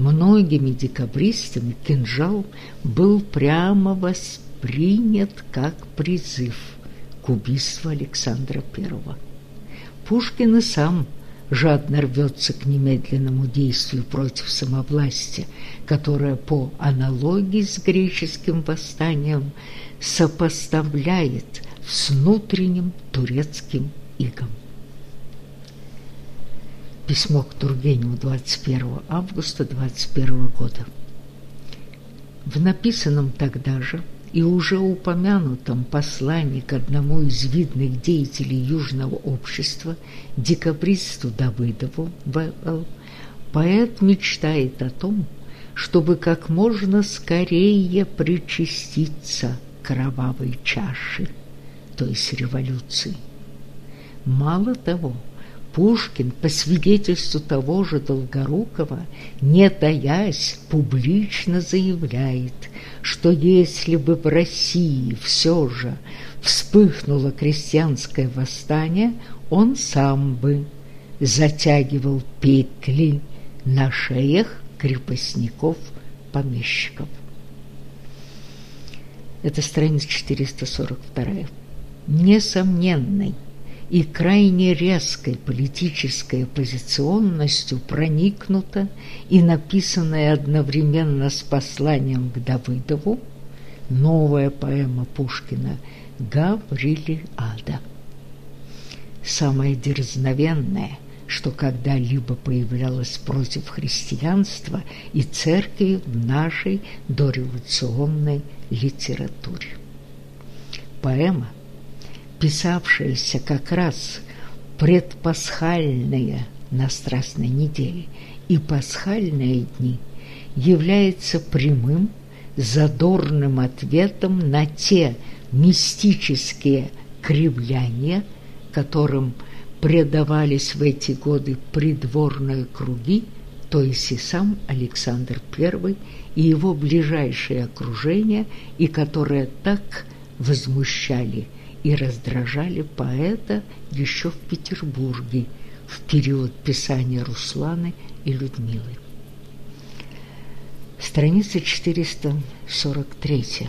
многими декабристами кинжал был прямо воспринят как призыв к убийству Александра I. Пушкин и сам жадно рвется к немедленному действию против самовластия, которое по аналогии с греческим восстанием сопоставляет с внутренним турецким игом. Письмо к Тургеневу 21 августа 21 года. В написанном тогда же и уже упомянутом послании к одному из видных деятелей Южного общества, декабристу Давыдову В.Л., поэт мечтает о том, чтобы как можно скорее причаститься кровавой чаши, то есть революции. Мало того, Пушкин, по свидетельству того же Долгорукова, не таясь, публично заявляет, что если бы в России все же вспыхнуло крестьянское восстание, он сам бы затягивал петли на шеях крепостников-помещиков. Это страница 442. Несомненной и крайне резкой политической оппозиционностью проникнута и написанная одновременно с посланием к Давыдову новая поэма Пушкина «Гаврилиада». Самая дерзновенная, что когда-либо появлялась против христианства и церкви в нашей дореволюционной литературе. Поэма – писавшаяся как раз предпасхальные на Страстной неделе. И пасхальные дни, является прямым, задорным ответом на те мистические кривляния, которым предавались в эти годы придворные круги, то есть и сам Александр I и его ближайшее окружение, и которые так возмущали и раздражали поэта еще в Петербурге в период писания Русланы и Людмилы. Страница 443.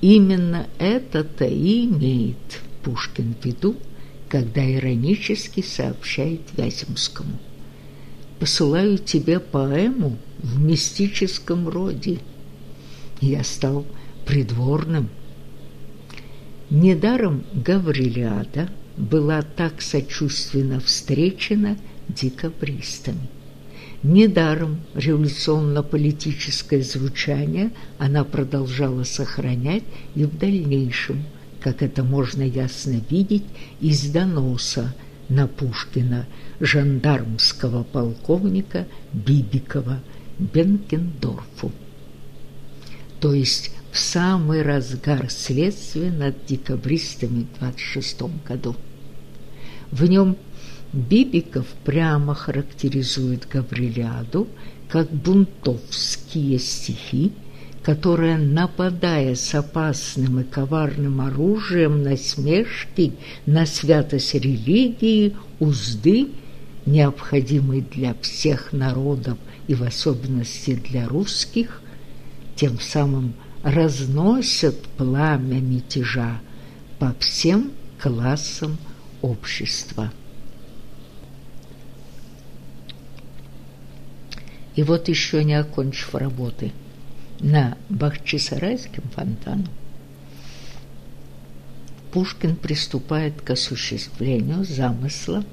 Именно это-то и имеет Пушкин в виду, когда иронически сообщает Вяземскому. «Посылаю тебе поэму в мистическом роде. Я стал придворным, Недаром Гаврилиада была так сочувственно встречена декабристами. Недаром революционно-политическое звучание она продолжала сохранять и в дальнейшем, как это можно ясно видеть из доноса на Пушкина жандармского полковника Бибикова Бенкендорфу. То есть в самый разгар следствия над декабристами в 26 году. В нем Бибиков прямо характеризует Гаврилиаду как бунтовские стихи, которые, нападая с опасным и коварным оружием на смешки, на святость религии, узды, необходимые для всех народов и в особенности для русских, тем самым разносят пламя мятежа по всем классам общества. И вот еще не окончив работы на Бахчисарайском фонтану, Пушкин приступает к осуществлению замысла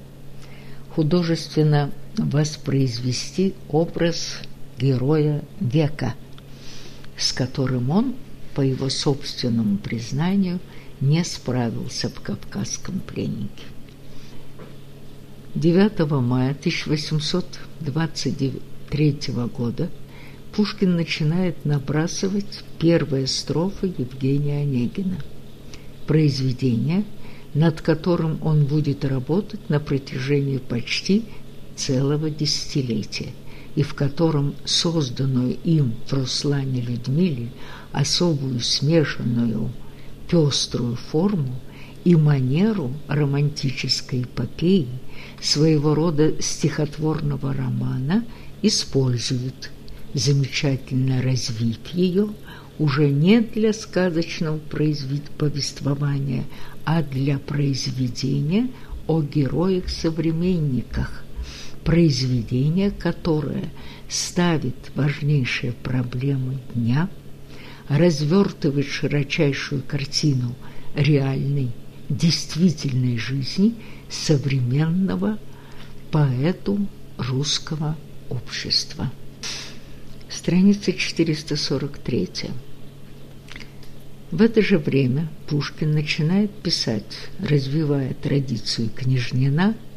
художественно воспроизвести образ героя века – с которым он, по его собственному признанию, не справился в «Кавказском пленнике». 9 мая 1823 года Пушкин начинает набрасывать первые строфы Евгения Онегина, произведение, над которым он будет работать на протяжении почти целого десятилетия – и в котором созданную им в Руслане Людмиле особую смешанную пеструю форму и манеру романтической эпопеи, своего рода стихотворного романа, используют, замечательно развив ее, уже не для сказочного повествования, а для произведения о героях-современниках, произведение, которое ставит важнейшие проблемы дня, развертывает широчайшую картину реальной, действительной жизни современного поэту русского общества. Страница 443. В это же время Пушкин начинает писать, развивая традицию Княжнина –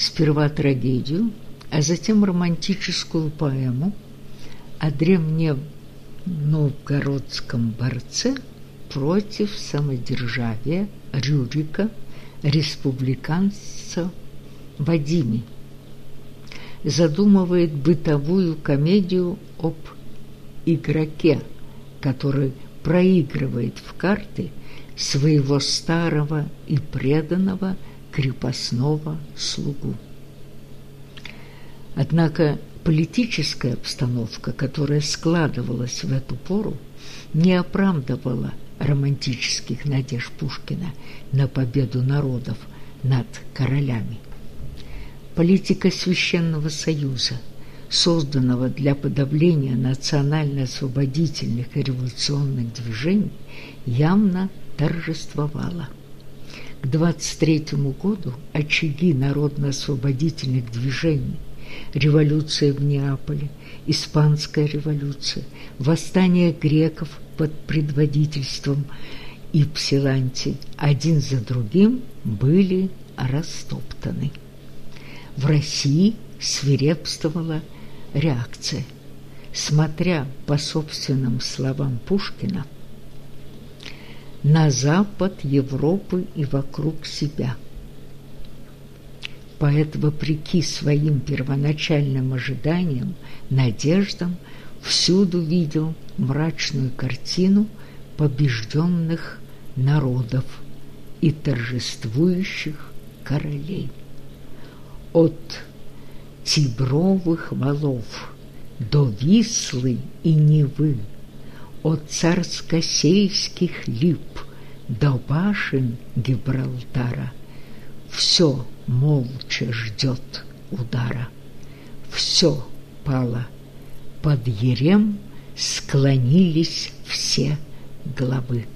сперва трагедию, а затем романтическую поэму о древнем новгородском борце против самодержавия Рюрика, республиканца Вадиме. Задумывает бытовую комедию об игроке, который проигрывает в карты своего старого и преданного крепостного слугу. Однако политическая обстановка, которая складывалась в эту пору, не оправдывала романтических надежд Пушкина на победу народов над королями. Политика Священного Союза, созданного для подавления национально-освободительных и революционных движений, явно торжествовала. К 23 году очаги народно-освободительных движений революция в Неаполе, Испанская революция, восстание греков под предводительством Ипсиланти один за другим были растоптаны. В России свирепствовала реакция. Смотря по собственным словам Пушкина, на запад Европы и вокруг себя – Поэт, вопреки своим первоначальным ожиданиям, надеждам, всюду видел мрачную картину побежденных народов и торжествующих королей. От тибровых валов до Вислы и Невы, от царско-сельских лип до башен Гибралтара – все молча ждет удара. Все пало. Под ерем склонились все главы.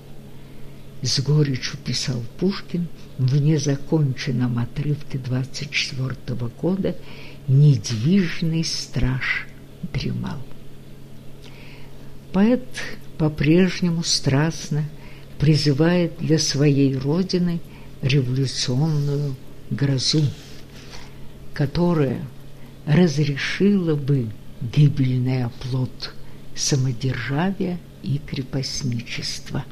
С горечью писал Пушкин в незаконченном отрывке 24 -го года «Недвижный страж дремал». Поэт по-прежнему страстно призывает для своей родины – революционную грозу, которая разрешила бы гибельный оплот самодержавия и крепостничества.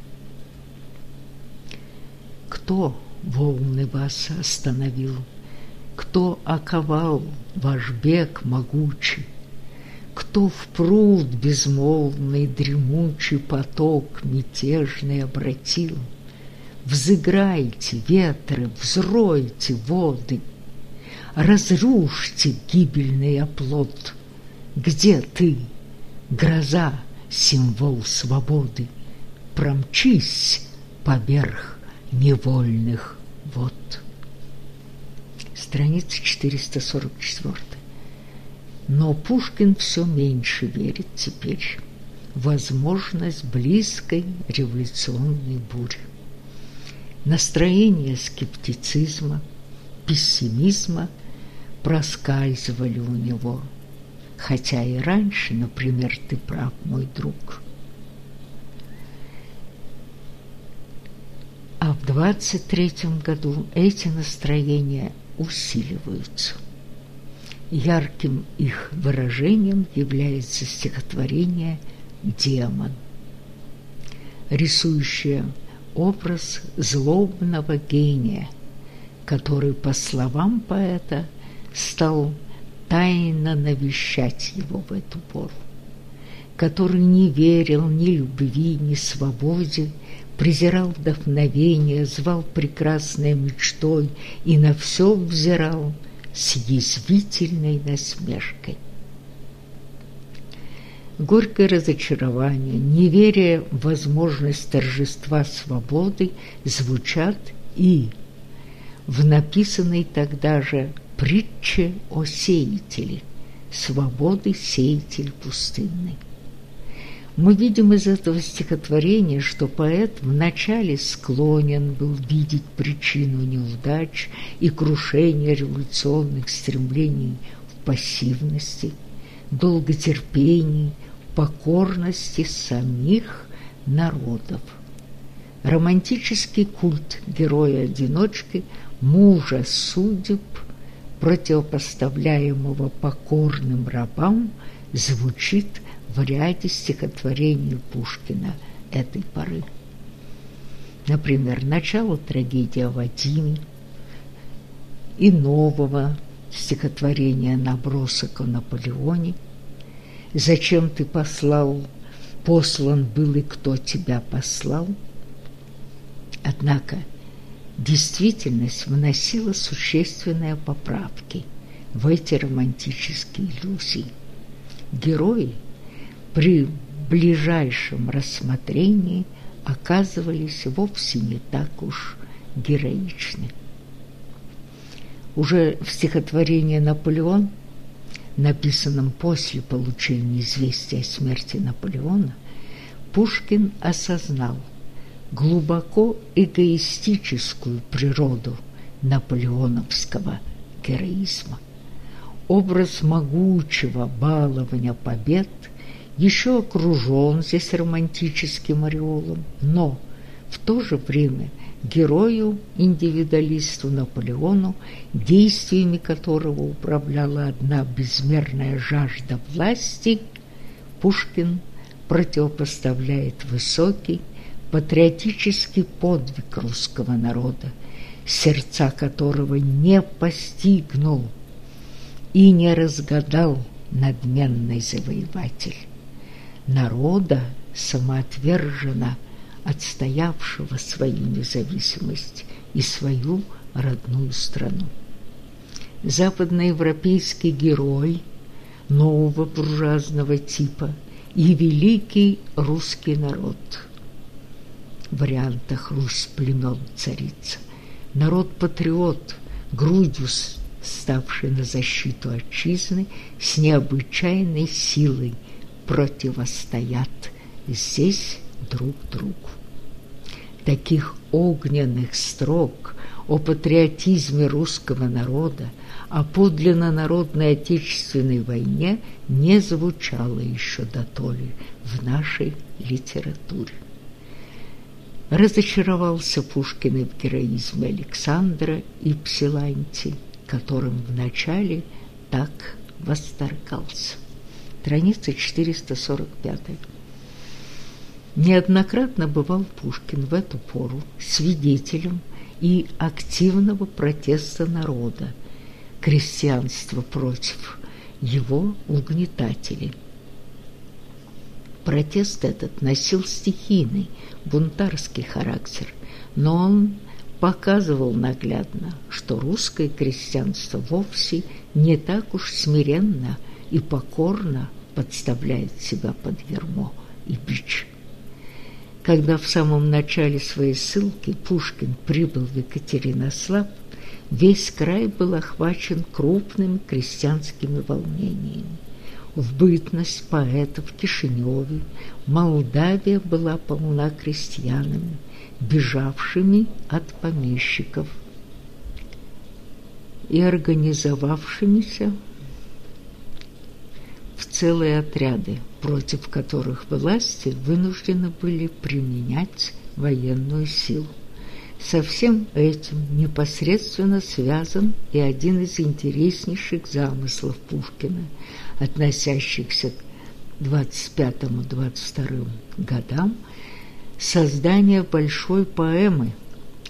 Кто волны вас остановил? Кто оковал ваш бег могучий? Кто в пруд безмолвный дремучий поток мятежный обратил? Взыграйте, ветры, взройте воды, Разрушьте гибельный оплот. Где ты, гроза, символ свободы? Промчись поверх невольных вод. Страница 444. Но Пушкин все меньше верит теперь в возможность близкой революционной бури настроения скептицизма, пессимизма проскальзывали у него, хотя и раньше, например, ты прав, мой друг. А в 23-м году эти настроения усиливаются. Ярким их выражением является стихотворение «Демон», рисующее образ злобного гения, который, по словам поэта, стал тайно навещать его в эту пору, который не верил ни любви, ни свободе, презирал вдохновение, звал прекрасной мечтой и на все взирал с язвительной насмешкой горькое разочарование, неверие в возможность торжества свободы звучат и в написанной тогда же притче о сеятеле «Свободы сеятель пустынный». Мы видим из этого стихотворения, что поэт вначале склонен был видеть причину неудач и крушения революционных стремлений в пассивности, долготерпении, покорности самих народов. Романтический культ героя-одиночки, мужа судеб, противопоставляемого покорным рабам, звучит в ряде стихотворений Пушкина этой поры. Например, начало трагедии о Вадиме и нового стихотворения «Набросок о Наполеоне», «Зачем ты послал, послан был и кто тебя послал?» Однако действительность вносила существенные поправки в эти романтические иллюзии. Герои при ближайшем рассмотрении оказывались вовсе не так уж героичны. Уже в стихотворении «Наполеон», написанном после получения известия о смерти Наполеона, Пушкин осознал глубоко эгоистическую природу наполеоновского героизма. Образ могучего балования побед еще окружен здесь романтическим ореолом, но в то же время – герою-индивидуалисту Наполеону, действиями которого управляла одна безмерная жажда власти, Пушкин противопоставляет высокий патриотический подвиг русского народа, сердца которого не постигнул и не разгадал надменный завоеватель. Народа самоотверженно – отстоявшего свою независимость и свою родную страну. Западноевропейский герой нового буржуазного типа и великий русский народ. В вариантах Русь племен царица. Народ-патриот, грудью ставший на защиту отчизны, с необычайной силой противостоят здесь друг другу. Таких огненных строк о патриотизме русского народа, о подлинно народной отечественной войне не звучало еще до толи в нашей литературе. Разочаровался Пушкин в героизме Александра и Псилантий, которым вначале так восторгался. Страница 445. Неоднократно бывал Пушкин в эту пору свидетелем и активного протеста народа, крестьянства против его угнетателей. Протест этот носил стихийный, бунтарский характер, но он показывал наглядно, что русское крестьянство вовсе не так уж смиренно и покорно подставляет себя под ермо и бич. Когда в самом начале своей ссылки Пушкин прибыл в Екатеринослав, весь край был охвачен крупными крестьянскими волнениями. В бытность поэта в Кишиневе Молдавия была полна крестьянами, бежавшими от помещиков и организовавшимися в целые отряды – против которых власти вынуждены были применять военную силу. Со всем этим непосредственно связан и один из интереснейших замыслов Пушкина, относящихся к 25-22 годам, создание большой поэмы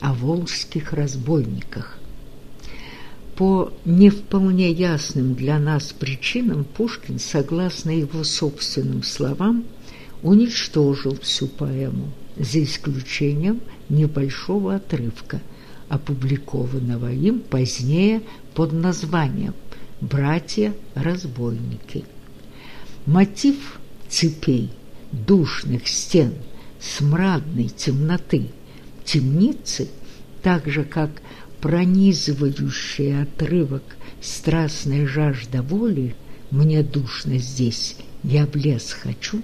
о волжских разбойниках, по не вполне ясным для нас причинам Пушкин, согласно его собственным словам, уничтожил всю поэму, за исключением небольшого отрывка, опубликованного им позднее под названием «Братья-разбойники». Мотив цепей, душных стен, смрадной темноты, темницы, так же, как пронизывающий отрывок страстная жажда воли «Мне душно здесь, я в лес хочу»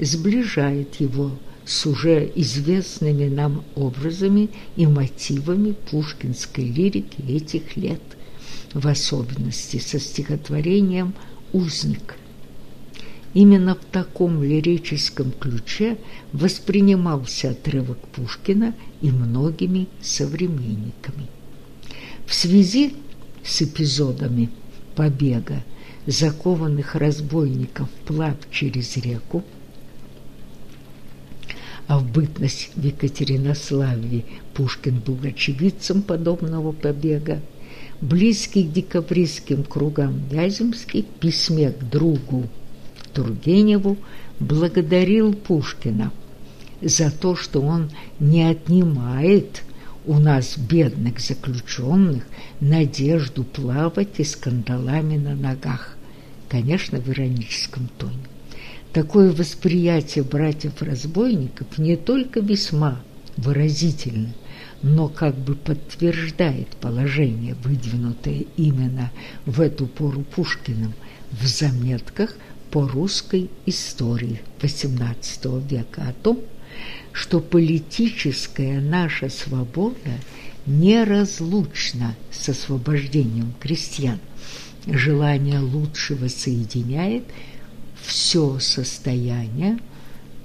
сближает его с уже известными нам образами и мотивами пушкинской лирики этих лет, в особенности со стихотворением «Узник». Именно в таком лирическом ключе воспринимался отрывок Пушкина и многими современниками. В связи с эпизодами побега закованных разбойников вплавь через реку, а в бытность в Екатеринославе Пушкин был очевидцем подобного побега, близкий к декабристским кругам Вяземский в письме к другу Тургеневу благодарил Пушкина за то, что он не отнимает у нас, бедных заключенных, надежду плавать и с кандалами на ногах, конечно, в ироническом тоне. Такое восприятие братьев-разбойников не только весьма выразительно, но как бы подтверждает положение, выдвинутое именно в эту пору Пушкиным в заметках по русской истории XVIII века о том, что политическая наша свобода неразлучна с освобождением крестьян. Желание лучшего соединяет – все состояние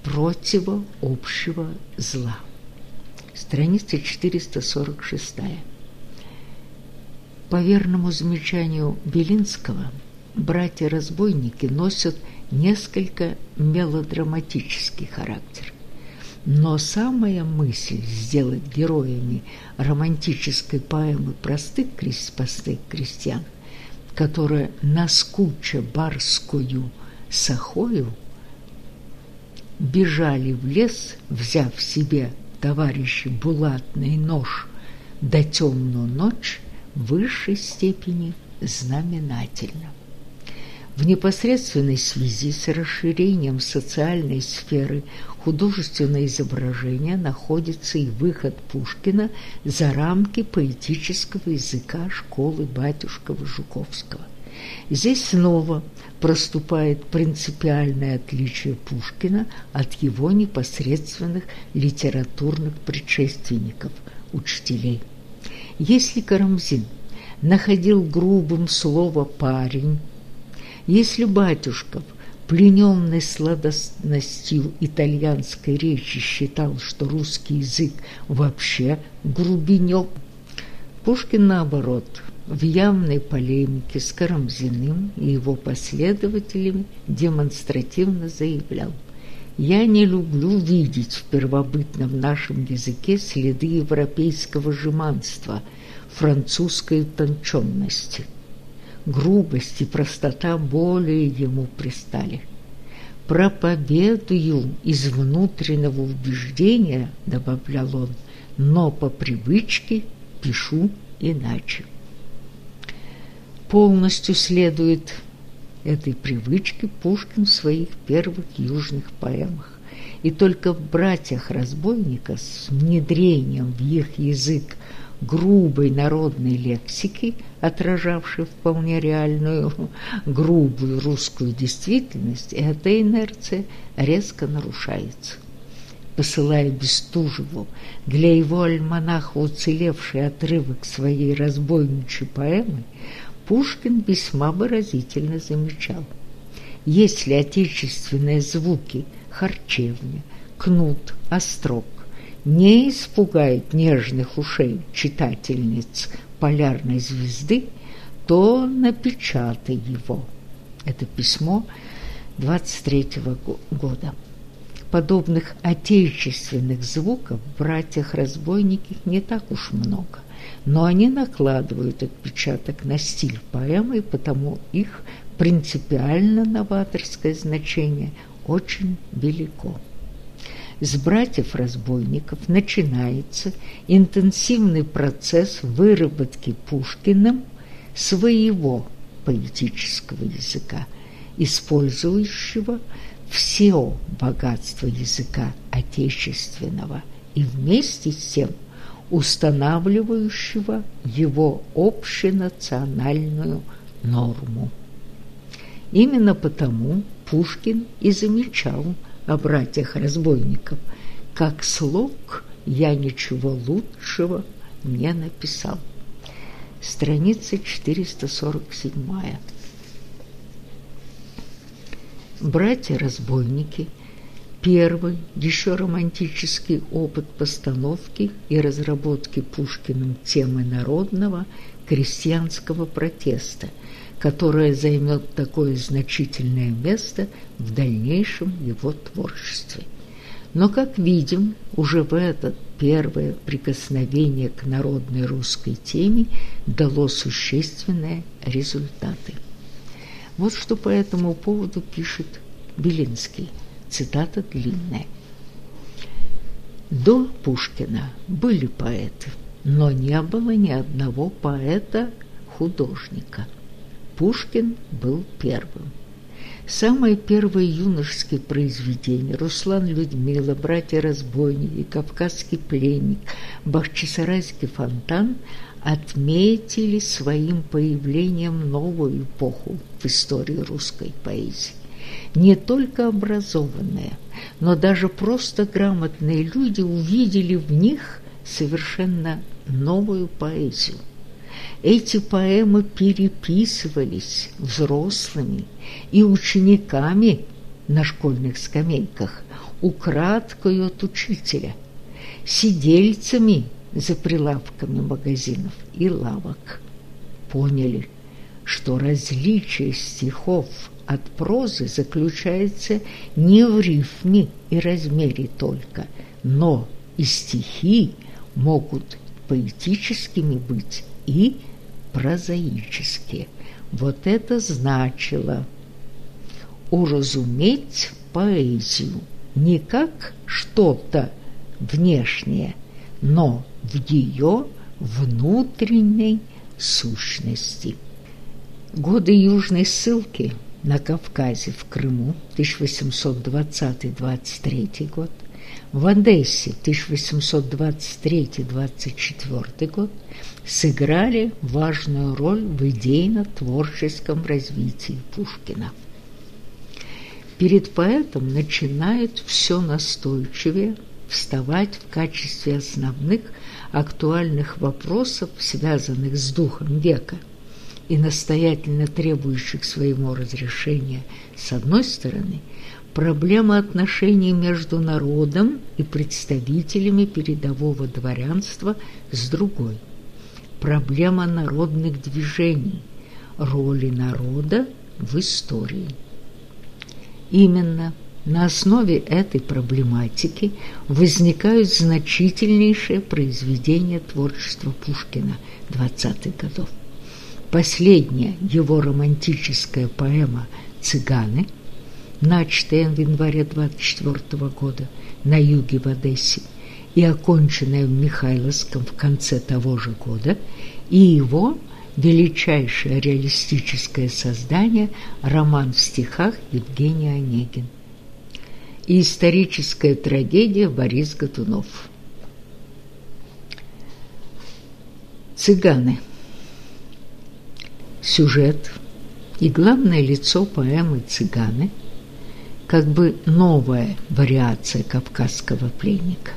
противо общего зла. Страница 446. По верному замечанию Белинского, братья-разбойники носят несколько мелодраматический характер. Но самая мысль сделать героями романтической поэмы простых, простых крестьян, которая наскуча барскую Сахою бежали в лес, взяв себе товарищи булатный нож, до темную ночь в высшей степени знаменательно. В непосредственной связи с расширением социальной сферы художественное изображение находится и выход Пушкина за рамки поэтического языка школы Батюшкова-Жуковского. Здесь снова проступает принципиальное отличие Пушкина от его непосредственных литературных предшественников, учителей. Если Карамзин находил грубым слово «парень», если Батюшков, плененный сладостностью итальянской речи, считал, что русский язык вообще грубенек, Пушкин, наоборот, в явной полемике с Карамзиным и его последователями демонстративно заявлял «Я не люблю видеть в первобытном нашем языке следы европейского жеманства, французской утонченности. Грубость и простота более ему пристали. Проповедую из внутреннего убеждения, добавлял он, но по привычке пишу иначе полностью следует этой привычке Пушкин в своих первых южных поэмах. И только в «Братьях-разбойника» с внедрением в их язык грубой народной лексики, отражавшей вполне реальную грубую русскую действительность, эта инерция резко нарушается. Посылая Бестужеву для его альманаха уцелевший отрывок своей разбойничьей поэмы, Пушкин весьма выразительно замечал. Если отечественные звуки харчевня, кнут, острог не испугают нежных ушей читательниц полярной звезды, то напечатай его. Это письмо 23 -го года. Подобных отечественных звуков в «Братьях-разбойниках» не так уж много но они накладывают отпечаток на стиль поэмы, и потому их принципиально новаторское значение очень велико. С братьев-разбойников начинается интенсивный процесс выработки Пушкиным своего поэтического языка, использующего все богатство языка отечественного и вместе с тем – устанавливающего его общенациональную норму. Именно потому Пушкин и замечал о братьях-разбойников, как слог я ничего лучшего не написал. Страница 447. Братья-разбойники первый, еще романтический опыт постановки и разработки Пушкиным темы народного крестьянского протеста, которая займет такое значительное место в дальнейшем его творчестве. Но, как видим, уже в это первое прикосновение к народной русской теме дало существенные результаты. Вот что по этому поводу пишет Белинский. Цитата длинная. До Пушкина были поэты, но не было ни одного поэта-художника. Пушкин был первым. Самые первые юношеские произведения «Руслан Людмила», «Братья-разбойники», «Кавказский пленник», «Бахчисарайский фонтан» отметили своим появлением новую эпоху в истории русской поэзии. Не только образованные, но даже просто грамотные люди увидели в них совершенно новую поэзию. Эти поэмы переписывались взрослыми и учениками на школьных скамейках, украдкою от учителя, сидельцами за прилавками магазинов и лавок. Поняли, что различие стихов от прозы заключается не в рифме и размере только, но и стихи могут поэтическими быть и прозаические. Вот это значило уразуметь поэзию не как что-то внешнее, но в ее внутренней сущности. Годы южной ссылки на Кавказе, в Крыму, 1820-23 год, в Одессе 1823-24 год сыграли важную роль в идейно-творческом развитии Пушкина. Перед поэтом начинает все настойчивее вставать в качестве основных актуальных вопросов, связанных с духом века и настоятельно требующих своего разрешения с одной стороны – проблема отношений между народом и представителями передового дворянства с другой, проблема народных движений, роли народа в истории. Именно на основе этой проблематики возникают значительнейшие произведения творчества Пушкина 20-х годов. Последняя его романтическая поэма «Цыганы» – начатое в январе 24 года на юге в Одессе и оконченное в Михайловском в конце того же года, и его величайшее реалистическое создание роман в стихах Евгений Онегин и историческая трагедия Борис Годунов. Цыганы. Сюжет и главное лицо поэмы «Цыганы» как бы новая вариация кавказского пленника.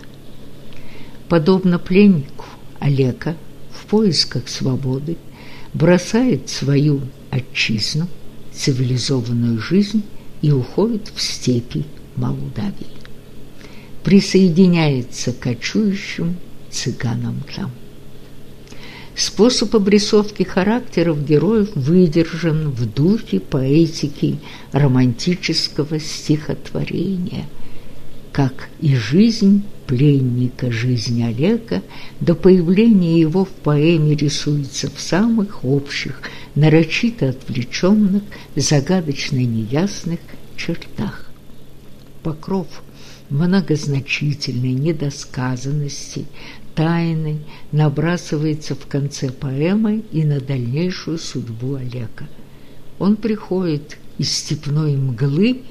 Подобно пленнику, Олега в поисках свободы бросает свою отчизну, цивилизованную жизнь и уходит в степи Молдавии. Присоединяется к кочующим цыганам там. Способ обрисовки характеров героев выдержан в духе поэтики романтического стихотворения, как и жизнь пленника, жизнь Олега до появления его в поэме рисуется в самых общих, нарочито отвлеченных, загадочно неясных чертах. Покров многозначительной недосказанности, тайны набрасывается в конце поэмы и на дальнейшую судьбу Олега. Он приходит из степной мглы,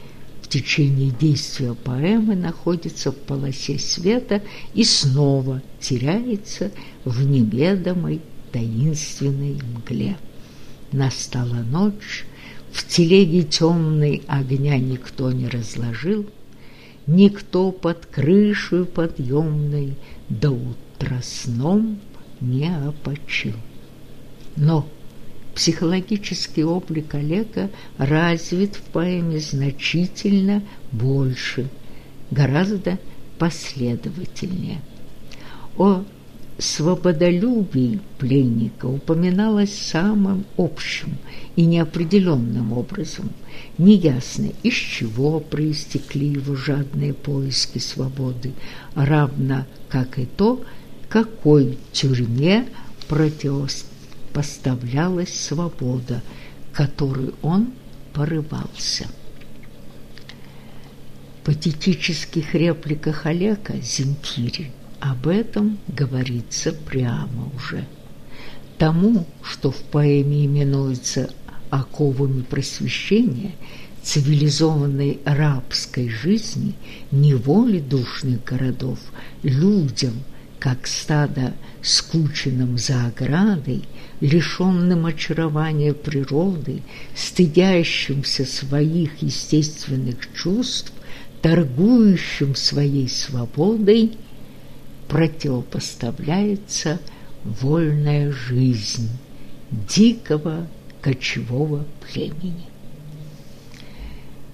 течение действия поэмы находится в полосе света и снова теряется в неведомой таинственной мгле. Настала ночь, в телеге темной огня никто не разложил, Никто под крышей подъемной до утра сном не опочил. Но психологический облик Олега развит в поэме значительно больше, гораздо последовательнее. О свободолюбии пленника упоминалось самым общим и неопределенным образом. Неясно, из чего проистекли его жадные поиски свободы, равно как и то, какой тюрьме противопоставлялась свобода, которой он порывался. В патетических репликах Олега Земфири об этом говорится прямо уже. Тому, что в поэме именуется оковами просвещения, цивилизованной рабской жизни, неволи душных городов, людям, как стадо скученным за оградой, лишенным очарования природы, стыдящимся своих естественных чувств, торгующим своей свободой – противопоставляется вольная жизнь дикого кочевого племени.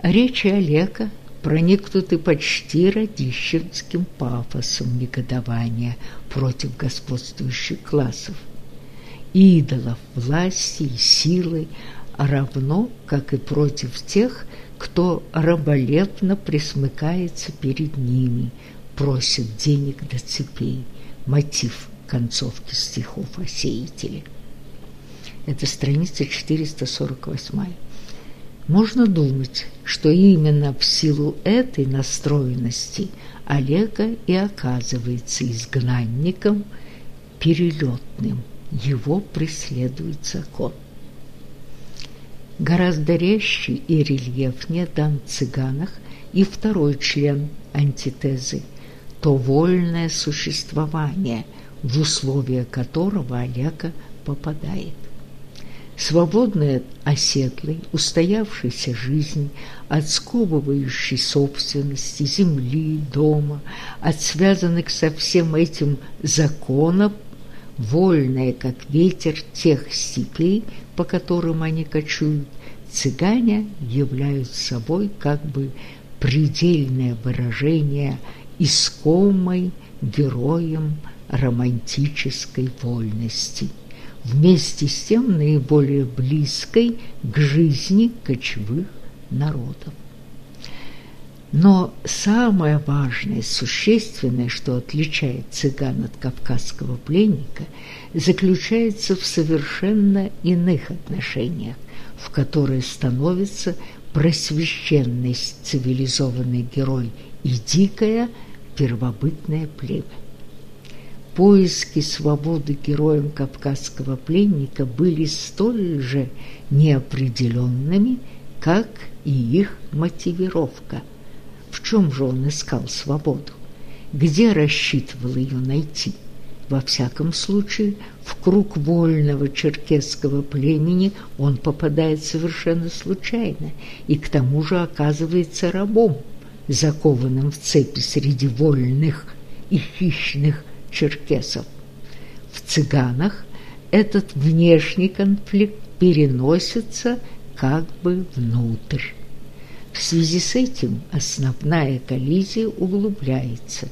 Речи Олега проникнуты почти радищенским пафосом негодования против господствующих классов, идолов власти и силы, равно как и против тех, кто раболепно присмыкается перед ними, просит денег до цепей. Мотив концовки стихов о сеятеле. Это страница 448. Можно думать, что именно в силу этой настроенности Олега и оказывается изгнанником перелетным. Его преследует закон. Гораздо резче и рельефнее дан в «Цыганах» и второй член антитезы – то вольное существование, в условия которого Олега попадает. Свободная оседлой, устоявшаяся жизнь, от сковывающей собственности, земли, дома, от связанных со всем этим законов, вольная, как ветер тех степей, по которым они кочуют, цыгане являют собой как бы предельное выражение искомой героем романтической вольности, вместе с тем наиболее близкой к жизни кочевых народов. Но самое важное, существенное, что отличает цыган от кавказского пленника, заключается в совершенно иных отношениях, в которые становится просвещенный цивилизованный герой и дикая – первобытное племя. Поиски свободы героем кавказского пленника были столь же неопределенными, как и их мотивировка. В чем же он искал свободу? Где рассчитывал ее найти? Во всяком случае, в круг вольного черкесского племени он попадает совершенно случайно и к тому же оказывается рабом – закованным в цепи среди вольных и хищных черкесов. В цыганах этот внешний конфликт переносится как бы внутрь. В связи с этим основная коллизия углубляется,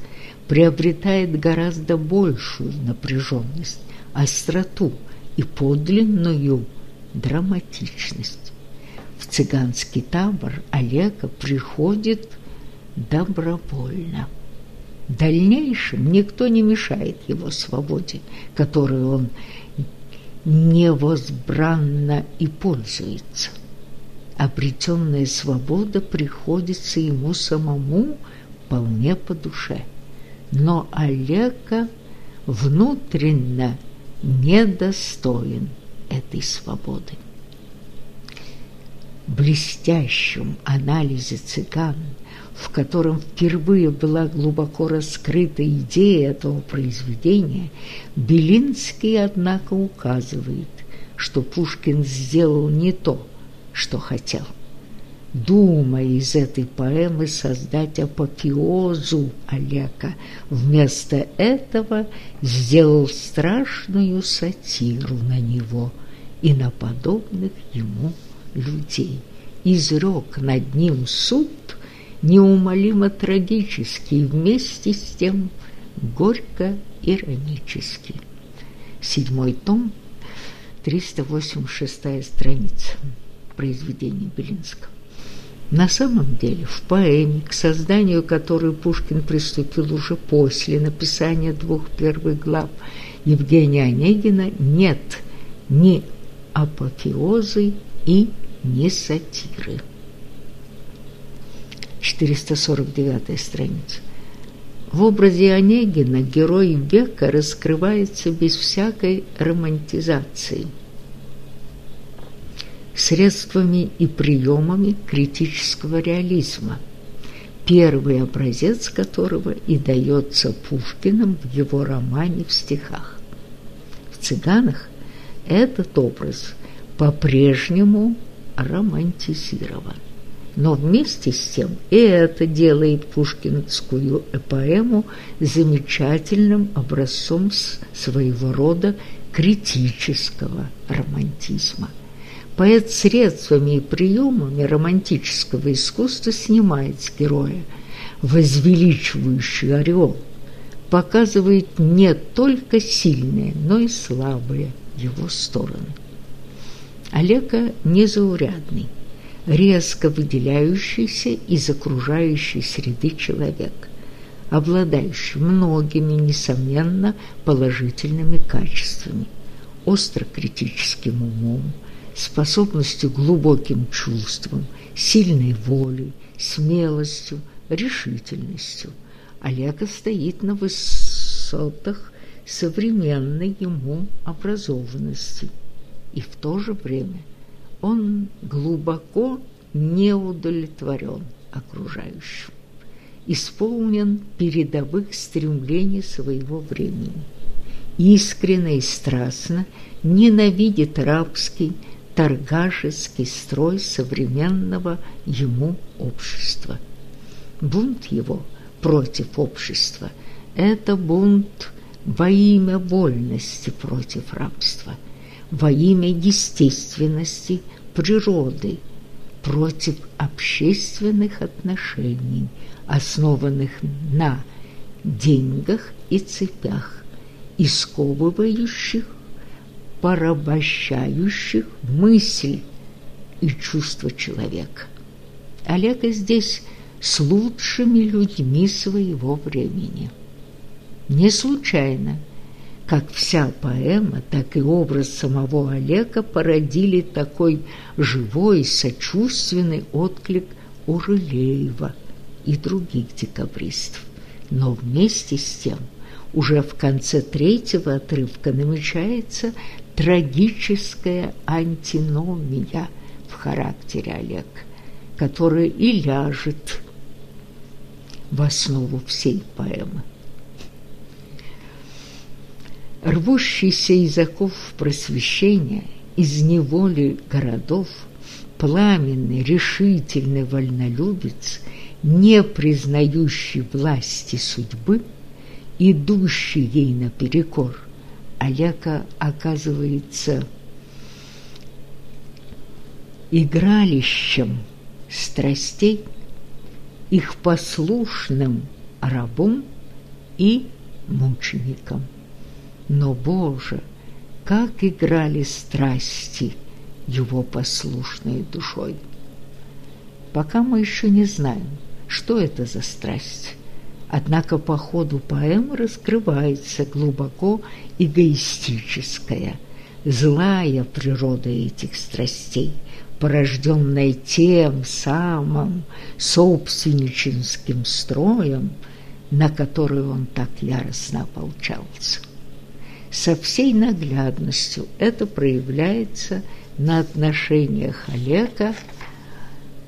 приобретает гораздо большую напряженность, остроту и подлинную драматичность. В цыганский табор Олега приходит добровольно. В дальнейшем никто не мешает его свободе, которой он невозбранно и пользуется. Обретенная свобода приходится ему самому вполне по душе. Но Олега внутренно недостоин этой свободы. В блестящем анализе цыган – в котором впервые была глубоко раскрыта идея этого произведения, Белинский, однако, указывает, что Пушкин сделал не то, что хотел. Думая из этой поэмы создать апофеозу Олега, вместо этого сделал страшную сатиру на него и на подобных ему людей. Изрек над ним суд неумолимо трагический вместе с тем горько-иронический. Седьмой том, 386 страница произведения Белинского. На самом деле в поэме, к созданию которой Пушкин приступил уже после написания двух первых глав Евгения Онегина, нет ни апофеозы и ни сатиры. 449 страница. В образе Онегина герой века раскрывается без всякой романтизации, средствами и приемами критического реализма, первый образец которого и дается Пушкиным в его романе в стихах. В «Цыганах» этот образ по-прежнему романтизирован. Но вместе с тем и это делает пушкинскую поэму замечательным образцом своего рода критического романтизма. Поэт средствами и приемами романтического искусства снимает с героя возвеличивающий ореол, показывает не только сильные, но и слабые его стороны. Олега незаурядный, резко выделяющийся из окружающей среды человек, обладающий многими, несомненно, положительными качествами, остро-критическим умом, способностью глубоким чувствам, сильной волей, смелостью, решительностью. Олега стоит на высотах современной ему образованности, и в то же время – он глубоко не удовлетворен окружающим, исполнен передовых стремлений своего времени, искренне и страстно ненавидит рабский, торгашеский строй современного ему общества. Бунт его против общества – это бунт во имя вольности против рабства – во имя естественности природы против общественных отношений, основанных на деньгах и цепях, исковывающих, порабощающих мысль и чувство человека. Олега здесь с лучшими людьми своего времени. Не случайно как вся поэма, так и образ самого Олега породили такой живой, сочувственный отклик у Рылеева и других декабристов. Но вместе с тем уже в конце третьего отрывка намечается трагическая антиномия в характере Олега, которая и ляжет в основу всей поэмы. Рвущийся из оков просвещения, из неволи городов, пламенный, решительный вольнолюбец, не признающий власти судьбы, идущий ей наперекор, Аляка оказывается игралищем страстей, их послушным рабом и мучеником. Но, Боже, как играли страсти его послушной душой! Пока мы еще не знаем, что это за страсть. Однако по ходу поэмы раскрывается глубоко эгоистическая, злая природа этих страстей, порожденная тем самым собственническим строем, на который он так яростно ополчался со всей наглядностью это проявляется на отношениях Олега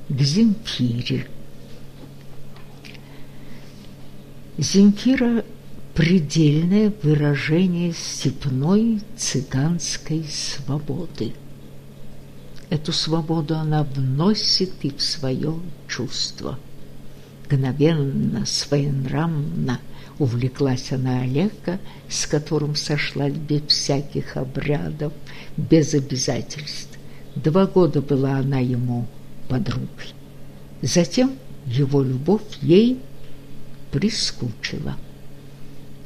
к Земфире. Земфира – предельное выражение степной цыганской свободы. Эту свободу она вносит и в свое чувство. Мгновенно, своенравно – Увлеклась она Олега, с которым сошлась без всяких обрядов, без обязательств. Два года была она ему подругой. Затем его любовь ей прискучила.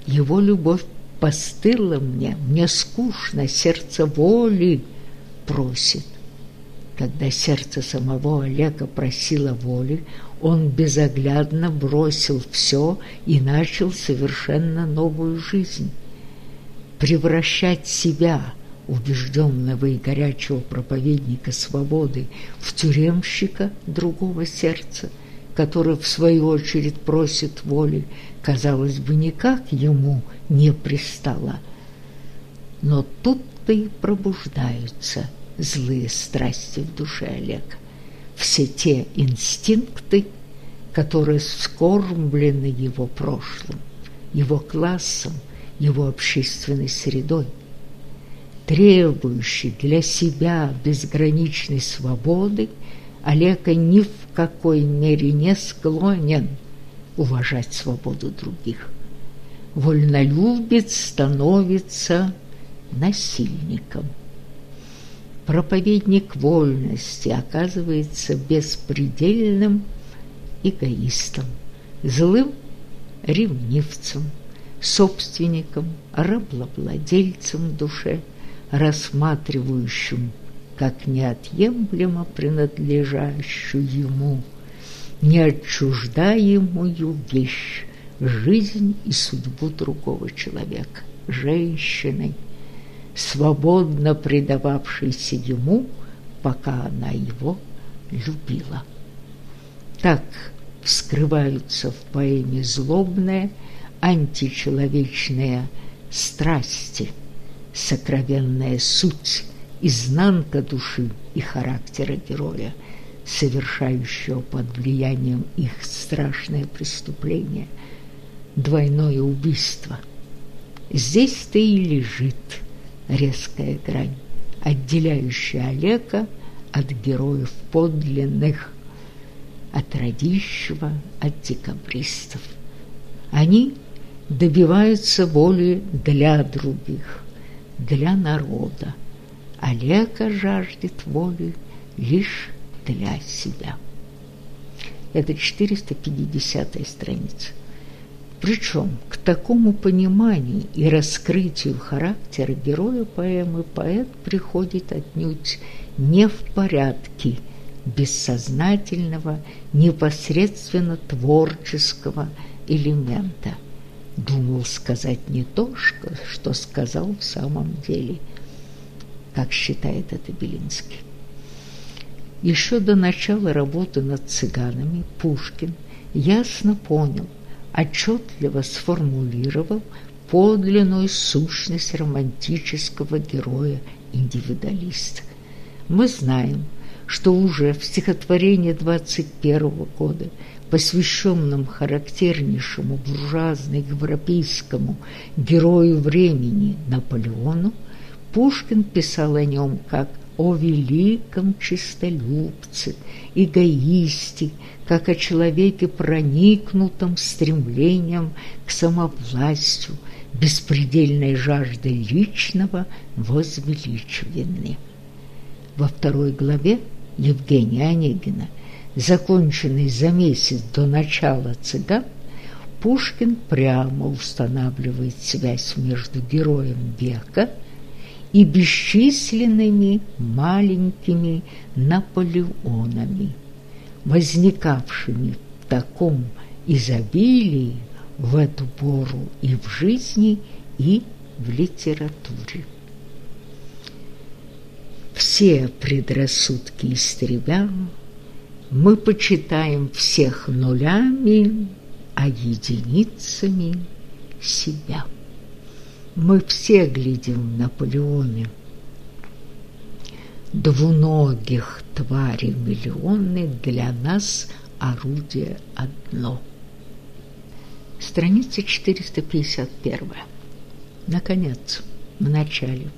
Его любовь постыла мне, мне скучно, сердце воли просит. Когда сердце самого Олега просило воли, он безоглядно бросил все и начал совершенно новую жизнь. Превращать себя, убежденного и горячего проповедника свободы, в тюремщика другого сердца, который, в свою очередь, просит воли, казалось бы, никак ему не пристало. Но тут-то и пробуждаются – злые страсти в душе Олега, все те инстинкты, которые скормлены его прошлым, его классом, его общественной средой, требующий для себя безграничной свободы, Олега ни в какой мере не склонен уважать свободу других. Вольнолюбец становится насильником – проповедник вольности оказывается беспредельным эгоистом, злым ревнивцем, собственником, рабловладельцем в душе, рассматривающим как неотъемлемо принадлежащую ему, неотчуждаемую вещь, жизнь и судьбу другого человека, женщиной, свободно предававшейся ему, пока она его любила. Так вскрываются в поэме злобные, античеловечные страсти, сокровенная суть, изнанка души и характера героя, совершающего под влиянием их страшное преступление, двойное убийство. Здесь-то и лежит – резкая грань, отделяющая Олега от героев подлинных, от Радищева, от декабристов. Они добиваются воли для других, для народа. Олега жаждет воли лишь для себя. Это 450 страница. Причем к такому пониманию и раскрытию характера героя поэмы поэт приходит отнюдь не в порядке бессознательного, непосредственно творческого элемента. Думал сказать не то, что сказал в самом деле, как считает это Белинский. Еще до начала работы над цыганами Пушкин ясно понял – отчетливо сформулировал подлинную сущность романтического героя-индивидуалиста. Мы знаем, что уже в стихотворении 21 года, посвященном характернейшему буржуазно-европейскому герою времени Наполеону, Пушкин писал о нем как о великом чистолюбце, эгоисте, как о человеке, проникнутом стремлением к самовластью, беспредельной жаждой личного возвеличивания. Во второй главе Евгения Онегина, законченной за месяц до начала «Цыган», Пушкин прямо устанавливает связь между героем века – и бесчисленными маленькими Наполеонами, возникавшими в таком изобилии в эту пору и в жизни, и в литературе. Все предрассудки истребям, мы почитаем всех нулями, а единицами себя мы все глядим на Наполеоны. Двуногих тварей миллионы для нас орудие одно. Страница 451. Наконец, в начале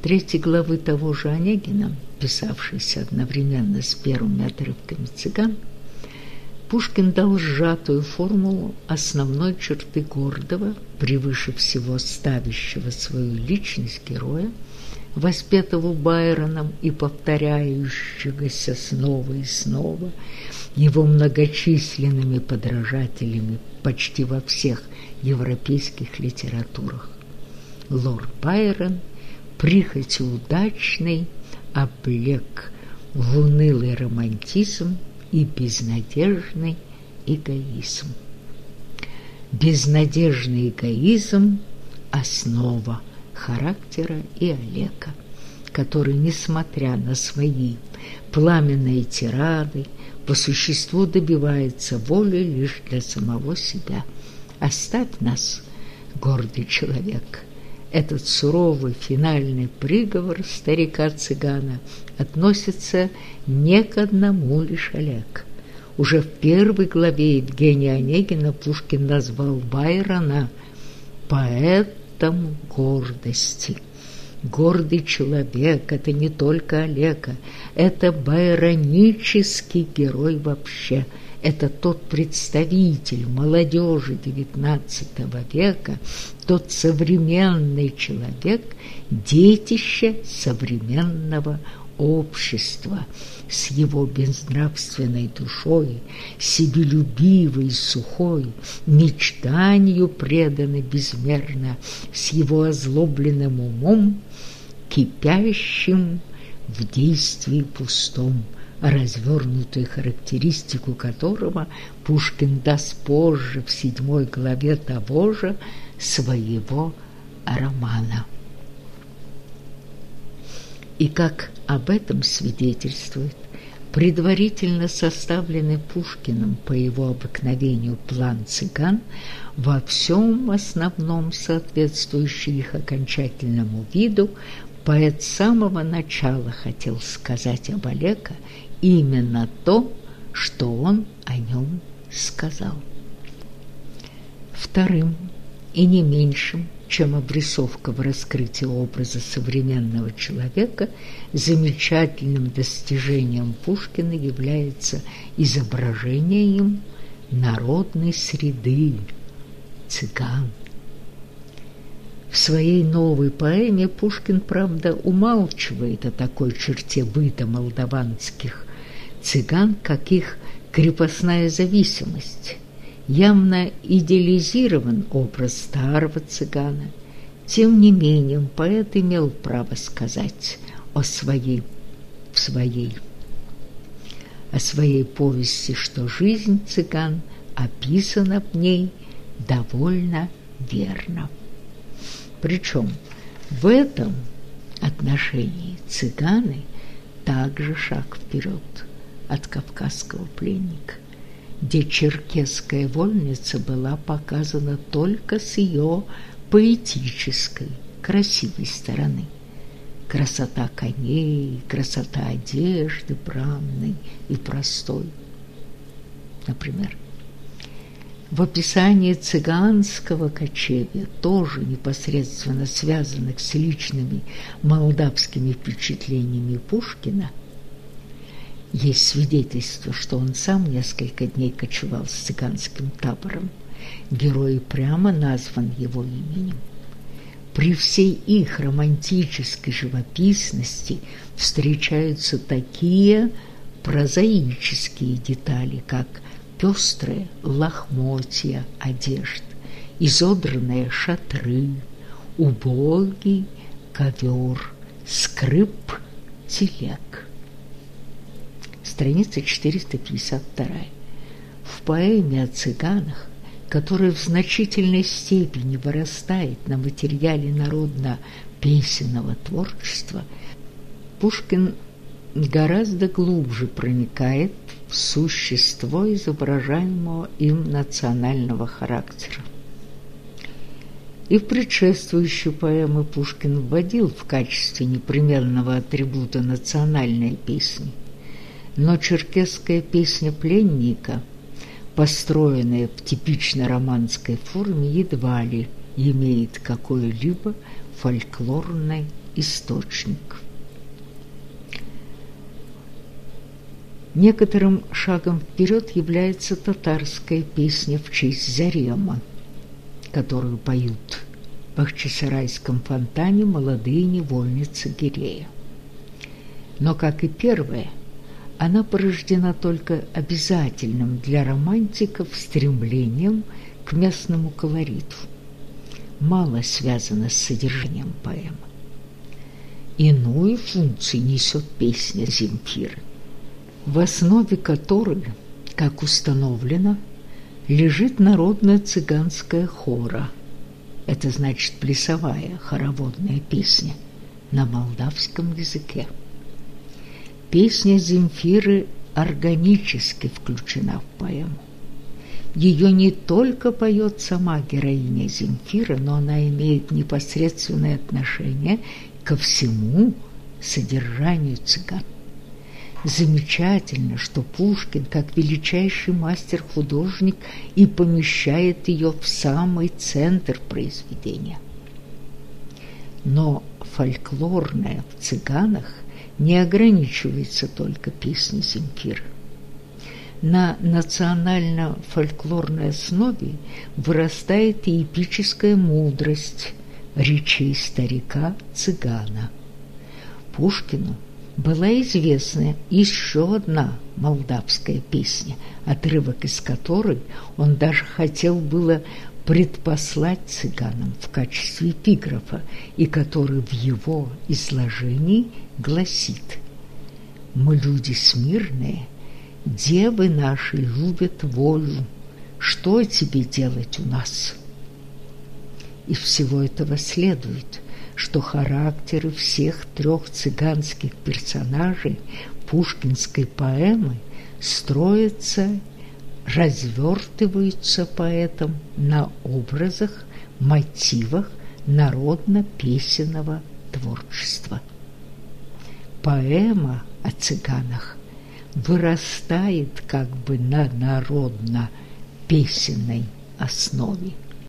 третьей главы того же Онегина, писавшейся одновременно с первыми отрывками «Цыган», Пушкин дал сжатую формулу основной черты гордого, превыше всего ставящего свою личность героя, воспетого Байроном и повторяющегося снова и снова, его многочисленными подражателями почти во всех европейских литературах. Лорд Байрон прихоти удачный облег в унылый романтизм и безнадежный эгоизм. Безнадежный эгоизм – основа характера и Олега, который, несмотря на свои пламенные тирады, по существу добивается воли лишь для самого себя. Оставь нас, гордый человек. Этот суровый финальный приговор старика-цыгана относится не к одному лишь Олег. Уже в первой главе Евгения Онегина Пушкин назвал Байрона поэтом гордости – Гордый человек – это не только Олега, это байронический герой вообще. Это тот представитель молодежи XIX века, тот современный человек, детище современного общества с его безнравственной душой, себелюбивой, сухой, мечтанию преданной безмерно, с его озлобленным умом, кипящим в действии пустом, развернутую характеристику которого Пушкин даст позже в седьмой главе того же своего романа. И как об этом свидетельствует предварительно составленный Пушкиным по его обыкновению план цыган, во всем основном соответствующий их окончательному виду, поэт с самого начала хотел сказать об Олега именно то, что он о нем сказал. Вторым и не меньшим, чем обрисовка в раскрытии образа современного человека, замечательным достижением Пушкина является изображение им народной среды цыган. В своей новой поэме Пушкин, правда, умалчивает о такой черте быта молдаванских цыган, как их крепостная зависимость. Явно идеализирован образ старого цыгана. Тем не менее, поэт имел право сказать о своей, в своей, о своей повести, что жизнь цыган описана в ней довольно верно. Причем в этом отношении цыганы также шаг вперед от кавказского пленника, где черкесская вольница была показана только с ее поэтической, красивой стороны. Красота коней, красота одежды бранной и простой. Например, в описании цыганского кочевья, тоже непосредственно связанных с личными молдавскими впечатлениями Пушкина, есть свидетельство, что он сам несколько дней кочевал с цыганским табором. Герой прямо назван его именем. При всей их романтической живописности встречаются такие прозаические детали, как пестрые лохмотья одежд, изодранные шатры, убогий ковер, скрип телег. Страница 452. В поэме о цыганах, которая в значительной степени вырастает на материале народно-песенного творчества, Пушкин гораздо глубже проникает в существо изображаемого им национального характера. И в предшествующую поэму Пушкин вводил в качестве непременного атрибута национальной песни. Но черкесская песня пленника, построенная в типично романской форме, едва ли имеет какой-либо фольклорный источник. Некоторым шагом вперед является татарская песня в честь Зарема, которую поют в Бахчисарайском фонтане молодые невольницы Гирея. Но, как и первая, она порождена только обязательным для романтиков стремлением к местному колориту. Мало связано с содержанием поэмы. Иную функцию несет песня Земфиры, в основе которой, как установлено, лежит народная цыганская хора. Это значит плясовая хороводная песня на молдавском языке. Песня Земфиры органически включена в поэму. Ее не только поет сама героиня Земфира, но она имеет непосредственное отношение ко всему содержанию цыган. Замечательно, что Пушкин, как величайший мастер-художник, и помещает ее в самый центр произведения. Но фольклорное в «Цыганах» не ограничивается только песней Земфиры. На национально-фольклорной основе вырастает и эпическая мудрость речей старика-цыгана. Пушкину была известна еще одна молдавская песня, отрывок из которой он даже хотел было предпослать цыганам в качестве эпиграфа, и который в его изложении гласит «Мы люди смирные, девы наши любят волю, что тебе делать у нас?» Из всего этого следует, что характеры всех трех цыганских персонажей пушкинской поэмы строятся развертываются поэтом на образах, мотивах народно-песенного творчества. Поэма о цыганах вырастает как бы на народно-песенной основе.